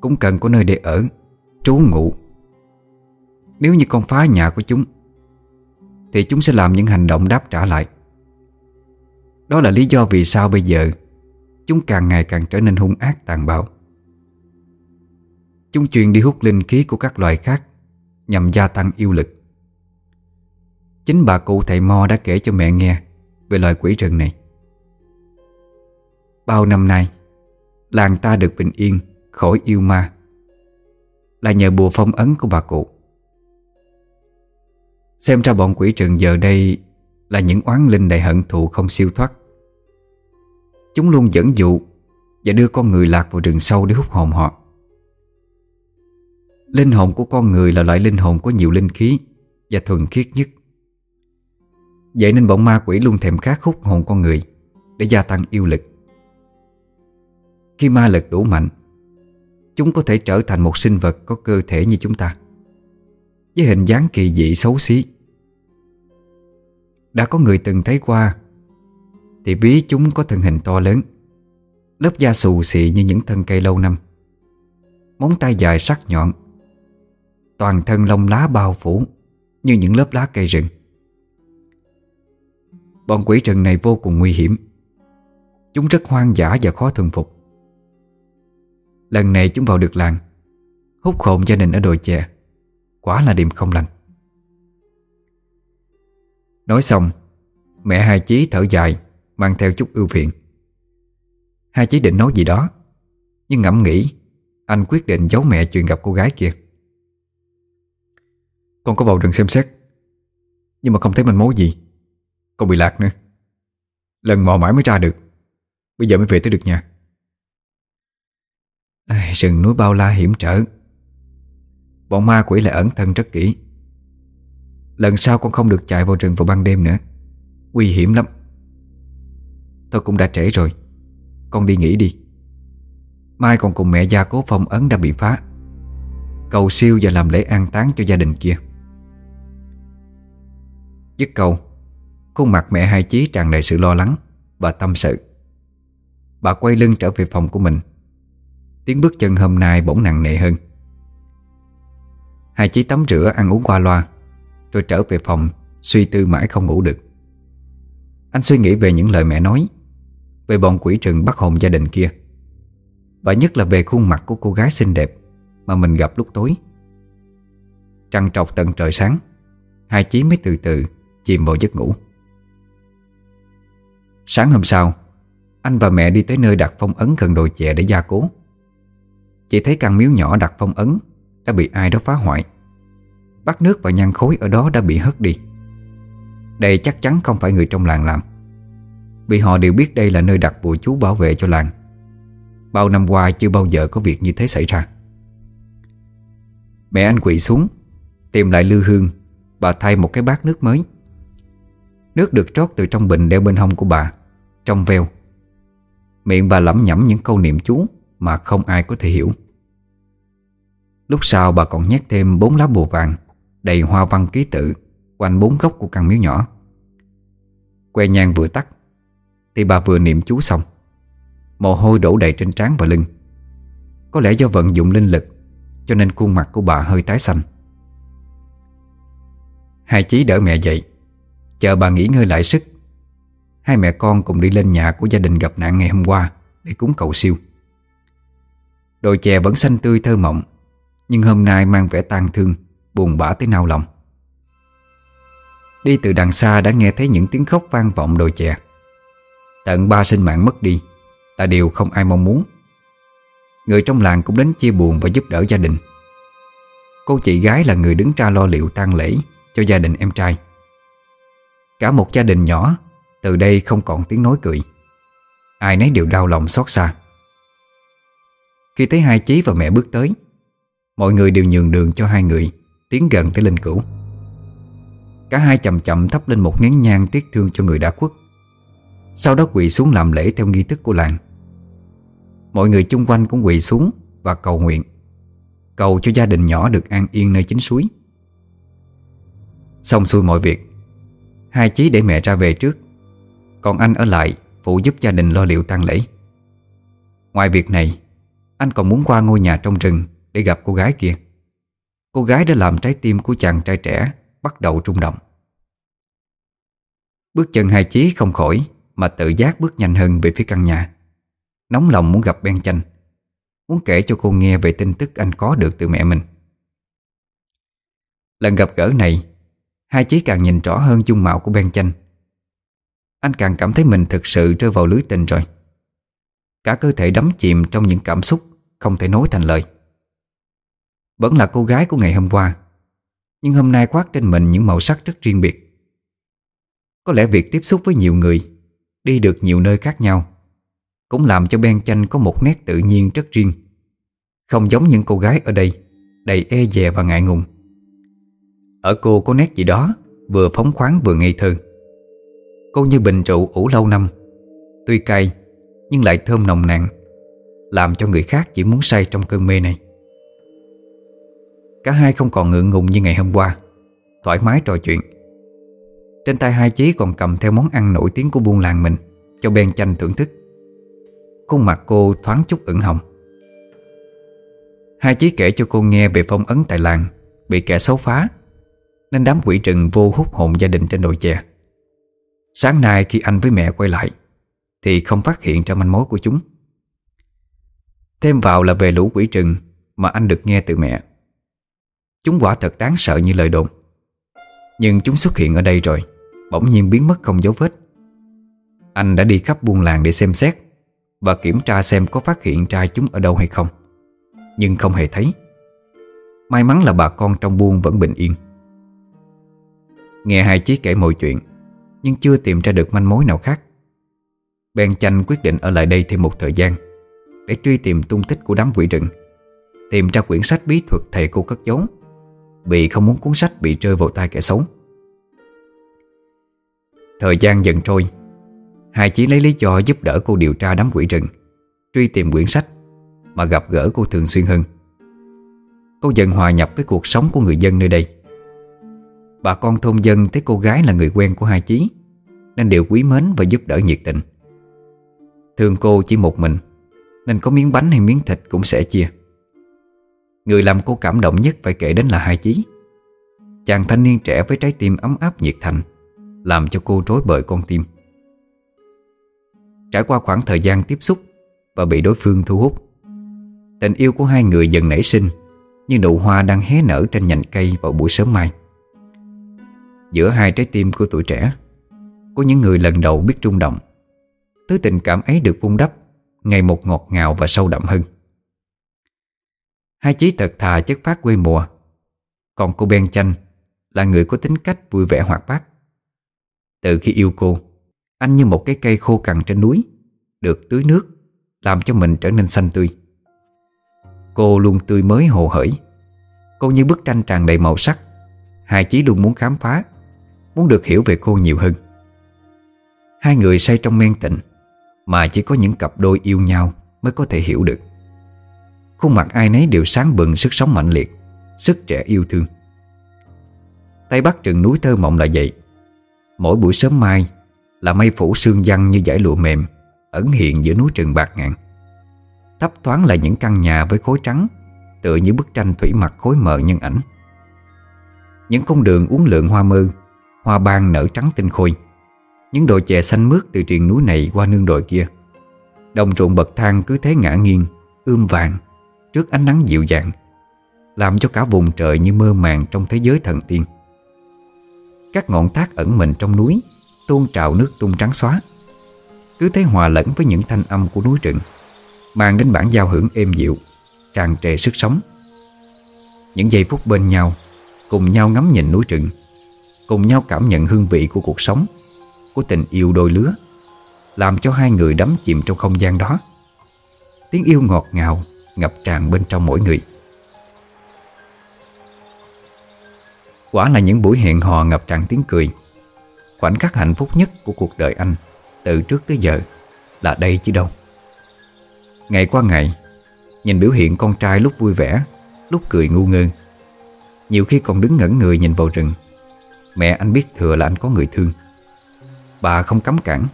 Cũng cần có nơi để ở, Trú ngụ. Nếu như con phá nhà của chúng, Thì chúng sẽ làm những hành động đáp trả lại. Đó là lý do vì sao bây giờ Chúng càng ngày càng trở nên hung ác tàn bạo. Chúng chuyên đi hút linh khí của các loài khác Nhằm gia tăng yêu lực. Chính bà cụ thầy Mo đã kể cho mẹ nghe Về loài quỷ rừng này. Bao năm nay Làng ta được bình yên, Khỏi yêu ma. Là nhờ bùa phong ấn của bà cụ. Xem ra bọn quỷ trường giờ đây Là những oán linh đầy hận thù không siêu thoát. Chúng luôn dẫn dụ Và đưa con người lạc vào rừng sâu để hút hồn họ. Linh hồn của con người là loại linh hồn có nhiều linh khí Và thuần khiết nhất. Vậy nên bọn ma quỷ luôn thèm khát hút hồn con người Để gia tăng yêu lực. Khi ma lực đủ mạnh, Chúng có thể trở thành một sinh vật có cơ thể như chúng ta, Với hình dáng kỳ dị xấu xí. Đã có người từng thấy qua, Thì bí chúng có thân hình to lớn, Lớp da xù xị như những thân cây lâu năm, Móng tay dài sắc nhọn, Toàn thân lông lá bao phủ Như những lớp lá cây rừng. Bọn quỷ rừng này vô cùng nguy hiểm. Chúng rất hoang dã và khó thuần phục. Lần này chúng vào được làng. Hút hồn gia đình ở đồi chè. Quả là điểm không lành. Nói xong, Mẹ hai chí thở dài, Mang theo chút ưu phiền. Hai chí định nói gì đó, Nhưng ngẫm nghĩ, Anh quyết định giấu mẹ chuyện gặp cô gái kia. Con có vào rừng xem xét, Nhưng mà không thấy manh mối gì. Con bị lạc nữa. Lần mò mãi mới ra được, Bây giờ mới về tới được nhà. Ai, Rừng núi bao la hiểm trở. Bọn ma quỷ lại ẩn thân rất kỹ. Lần sau con không được chạy vào rừng vào ban đêm nữa. Nguy hiểm lắm. Tôi cũng đã trễ rồi. Con đi nghỉ đi. Mai còn cùng mẹ gia cố phong ấn đã bị phá. Cầu siêu và làm lễ an táng cho gia đình kia. Dứt cầu Khuôn mặt mẹ hai chí tràn đầy sự lo lắng và tâm sự. Bà quay lưng trở về phòng của mình. Tiếng bước chân hôm nay bỗng nặng nề hơn. Hai chí tắm rửa ăn uống qua loa Rồi trở về phòng, Suy tư mãi không ngủ được. Anh suy nghĩ về những lời mẹ nói, Về bọn quỷ trừng bắt hồn gia đình kia, Và nhất là về khuôn mặt của cô gái xinh đẹp Mà mình gặp lúc tối. Trăng trọc tận trời sáng, Hai chí mới từ từ Chìm vào giấc ngủ. Sáng hôm sau, Anh và mẹ đi tới nơi đặt phong ấn gần đồi chè để gia cố. Chỉ thấy căn miếu nhỏ đặt phong ấn, Đã bị ai đó phá hoại. Bát nước và nhang khối ở đó đã bị hất đi. Đây chắc chắn không phải người trong làng làm. Vì họ đều biết đây là nơi đặt bùa chú bảo vệ cho làng. Bao năm qua chưa bao giờ có việc như thế xảy ra. Mẹ anh quỵ xuống, Tìm lại lư hương Bà thay một cái bát nước mới. Nước được trót từ trong bình đeo bên hông của bà, Trong veo. Miệng bà lẩm nhẩm những câu niệm chú. Mà không ai có thể hiểu. Lúc sau bà còn nhét thêm bốn lá bùa vàng Đầy hoa văn ký tự Quanh bốn góc của căn miếu nhỏ. Que nhang vừa tắt, Thì bà vừa niệm chú xong. Mồ hôi đổ đầy trên trán và lưng. Có lẽ do vận dụng linh lực, Cho nên khuôn mặt của bà hơi tái xanh. Hai chí đỡ mẹ dậy, Chờ bà nghỉ ngơi lại sức. Hai mẹ con cùng đi lên nhà của gia đình gặp nạn ngày hôm qua Để cúng cầu siêu. Đồi chè vẫn xanh tươi thơ mộng, Nhưng hôm nay mang vẻ tang thương, Buồn bã tới nao lòng. Đi từ đằng xa đã nghe thấy những tiếng khóc vang vọng đồi chè. Tận ba sinh mạng mất đi Là điều không ai mong muốn. Người trong làng cũng đến chia buồn và giúp đỡ gia đình. Cô chị gái là người đứng ra lo liệu tang lễ Cho gia đình em trai. Cả một gia đình nhỏ, Từ đây không còn tiếng nói cười. Ai nấy đều đau lòng xót xa. Khi thấy hai chí và mẹ bước tới, Mọi người đều nhường đường cho hai người Tiến gần tới linh cửu. Cả hai chậm chậm thắp lên một nén nhang tiếc thương cho người đã khuất. Sau đó quỳ xuống làm lễ theo nghi thức của làng. Mọi người chung quanh cũng quỳ xuống và cầu nguyện, Cầu cho gia đình nhỏ được an yên nơi chính suối. Xong xuôi mọi việc, Hai chí để mẹ ra về trước, Còn anh ở lại phụ giúp gia đình lo liệu tang lễ. Ngoài việc này anh còn muốn qua ngôi nhà trong rừng Để gặp cô gái kia. Cô gái đã làm trái tim của chàng trai trẻ Bắt đầu rung động. Bước chân hai chí không khỏi Mà tự giác bước nhanh hơn về phía căn nhà. Nóng lòng muốn gặp Ben Chanh. Muốn kể cho cô nghe về tin tức anh có được từ mẹ mình. Lần gặp gỡ này, Hai chí càng nhìn rõ hơn dung mạo của Ben Chanh. Anh càng cảm thấy mình thực sự rơi vào lưới tình rồi. Cả cơ thể đắm chìm trong những cảm xúc. Không thể nói thành lời. Vẫn là cô gái của ngày hôm qua, Nhưng hôm nay khoác trên mình những màu sắc rất riêng biệt. Có lẽ việc tiếp xúc với nhiều người, Đi được nhiều nơi khác nhau, cũng làm cho Ben Chanh có một nét tự nhiên rất riêng. Không giống những cô gái ở đây, Đầy e dè và ngại ngùng. Ở cô có nét gì đó Vừa phóng khoáng vừa ngây thơ. Cô như bình rượu ủ lâu năm, Tuy cay, Nhưng lại thơm nồng nàn. Làm cho người khác chỉ muốn say trong cơn mê này. Cả hai không còn ngượng ngùng như ngày hôm qua, Thoải mái trò chuyện. Trên tay hai chí còn cầm theo món ăn nổi tiếng của buôn làng mình, Cho Ben Chanh thưởng thức. Khuôn mặt cô thoáng chút ửng hồng. Hai chí kể cho cô nghe về phong ấn tại làng, Bị kẻ xấu phá, Nên đám quỷ rừng vô hút hồn gia đình trên đồi chè. Sáng nay khi anh với mẹ quay lại, Thì không phát hiện ra manh mối của chúng. Thêm vào là về lũ quỷ rừng Mà anh được nghe từ mẹ. Chúng quả thật đáng sợ như lời đồn. Nhưng chúng xuất hiện ở đây rồi, Bỗng nhiên biến mất không dấu vết. Anh đã đi khắp buôn làng để xem xét và kiểm tra xem có phát hiện ra chúng ở đâu hay không. Nhưng không hề thấy. May mắn là bà con trong buôn vẫn bình yên. Nghe hai chí kể mọi chuyện, Nhưng chưa tìm ra được manh mối nào khác. Ben Chanh quyết định ở lại đây thêm một thời gian. Để truy tìm tung tích của đám quỷ rừng, Tìm ra quyển sách bí thuật thầy cô cất giấu, Vì không muốn cuốn sách bị rơi vào tay kẻ xấu. Thời gian dần trôi, Hai chỉ lấy lý do giúp đỡ cô điều tra đám quỷ rừng, Truy tìm quyển sách Mà gặp gỡ cô thường xuyên hơn Cô dần hòa nhập với cuộc sống của người dân nơi đây. Bà con thôn dân thấy cô gái là người quen của hai chí, Nên đều quý mến và giúp đỡ nhiệt tình. Thường cô chỉ một mình. Nên có miếng bánh hay miếng thịt cũng sẽ chia. Người làm cô cảm động nhất phải kể đến là hai chí. Chàng thanh niên trẻ với trái tim ấm áp nhiệt thành, Làm cho cô rối bời con tim. Trải qua khoảng thời gian tiếp xúc Và bị đối phương thu hút, Tình yêu của hai người dần nảy sinh Như nụ hoa đang hé nở trên nhành cây vào buổi sớm mai. Giữa hai trái tim của tuổi trẻ Của những người lần đầu biết trung động, Thứ tình cảm ấy được vun đắp Ngày một ngọt ngào và sâu đậm hơn. Hai chí thật thà chất phát quê mùa. Còn cô Ben Chanh Là người có tính cách vui vẻ hoạt bát. Từ khi yêu cô, anh như một cái cây khô cằn trên núi, Được tưới nước, Làm cho mình trở nên xanh tươi. Cô luôn tươi mới hồ hởi. Cô như bức tranh tràn đầy màu sắc. Hai chí luôn muốn khám phá, Muốn được hiểu về cô nhiều hơn. Hai người say trong men tịnh. Mà chỉ có những cặp đôi yêu nhau Mới có thể hiểu được. Khuôn mặt ai nấy đều sáng bừng, sức sống mạnh liệt, Sức trẻ yêu thương. Tây Bắc rừng núi thơ mộng là vậy. Mỗi buổi sớm mai là mây phủ sương văng như dải lụa mềm, Ẩn hiện giữa núi rừng bạc ngàn. Thấp thoáng là những căn nhà với khối trắng, Tựa như bức tranh thủy mặc khối mờ nhân ảnh. Những con đường uốn lượn hoa mơ, Hoa ban nở trắng tinh khôi. Những đồi chè xanh mướt từ triền núi này qua nương đồi kia. Đồng ruộng bậc thang cứ thế ngã nghiêng, Ươm vàng, Trước ánh nắng dịu dàng, Làm cho cả vùng trời như mơ màng trong thế giới thần tiên. Các ngọn thác ẩn mình trong núi, Tuôn trào nước tung trắng xóa. Cứ thế hòa lẫn với những thanh âm của núi rừng, Mang đến bản giao hưởng êm dịu, Tràn trề sức sống. Những giây phút bên nhau, Cùng nhau ngắm nhìn núi rừng, Cùng nhau cảm nhận hương vị của cuộc sống. Của tình yêu đôi lứa, Làm cho hai người đắm chìm trong không gian đó. Tiếng yêu ngọt ngào Ngập tràn bên trong mỗi người. Quả là những buổi hẹn hò ngập tràn tiếng cười. Khoảnh khắc hạnh phúc nhất của cuộc đời anh Từ trước tới giờ Là đây chứ đâu. Ngày qua ngày, Nhìn biểu hiện con trai lúc vui vẻ, Lúc cười ngu ngơ. Nhiều khi còn đứng ngẩn người nhìn vào rừng. Mẹ anh biết thừa là anh có người thương. Bà không cấm cản,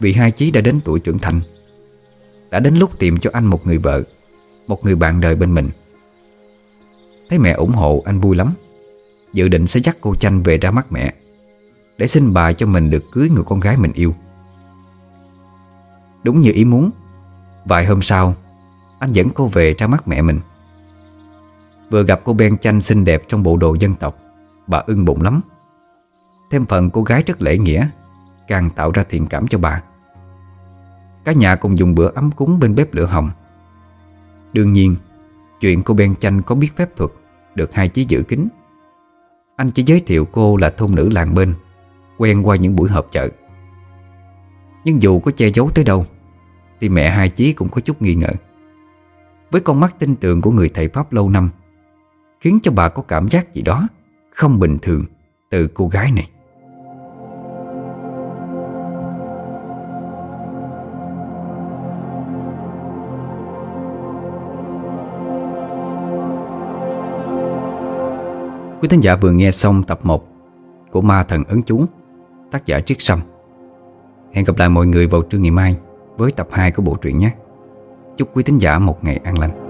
Vì hai chí đã đến tuổi trưởng thành. Đã đến lúc tìm cho anh một người vợ, Một người bạn đời bên mình. Thấy mẹ ủng hộ, anh vui lắm. Dự định sẽ dắt cô Chanh về ra mắt mẹ, Để xin bà cho mình được cưới người con gái mình yêu. Đúng như ý muốn, Vài hôm sau, Anh dẫn cô về ra mắt mẹ mình. Vừa gặp cô Ben Chanh xinh đẹp trong bộ đồ dân tộc, Bà ưng bụng lắm. Thêm phần cô gái rất lễ nghĩa Càng tạo ra thiện cảm cho bà. Cả nhà cùng dùng bữa ấm cúng bên bếp lửa hồng. Đương nhiên, Chuyện cô Ben Chanh có biết phép thuật Được hai chí giữ kín. Anh chỉ giới thiệu cô là thôn nữ làng bên, Quen qua những buổi họp chợ. Nhưng dù có che giấu tới đâu, Thì mẹ hai chí cũng có chút nghi ngờ. Với con mắt tin tưởng của người thầy Pháp lâu năm, Khiến cho bà có cảm giác gì đó Không bình thường Từ cô gái này. Quý thính giả vừa nghe xong tập 1 của Ma Thần Ấn Chú, tác giả Triết Sâm. Hẹn gặp lại mọi người vào trưa ngày mai với tập 2 của bộ truyện nhé. Chúc quý thính giả một ngày an lành.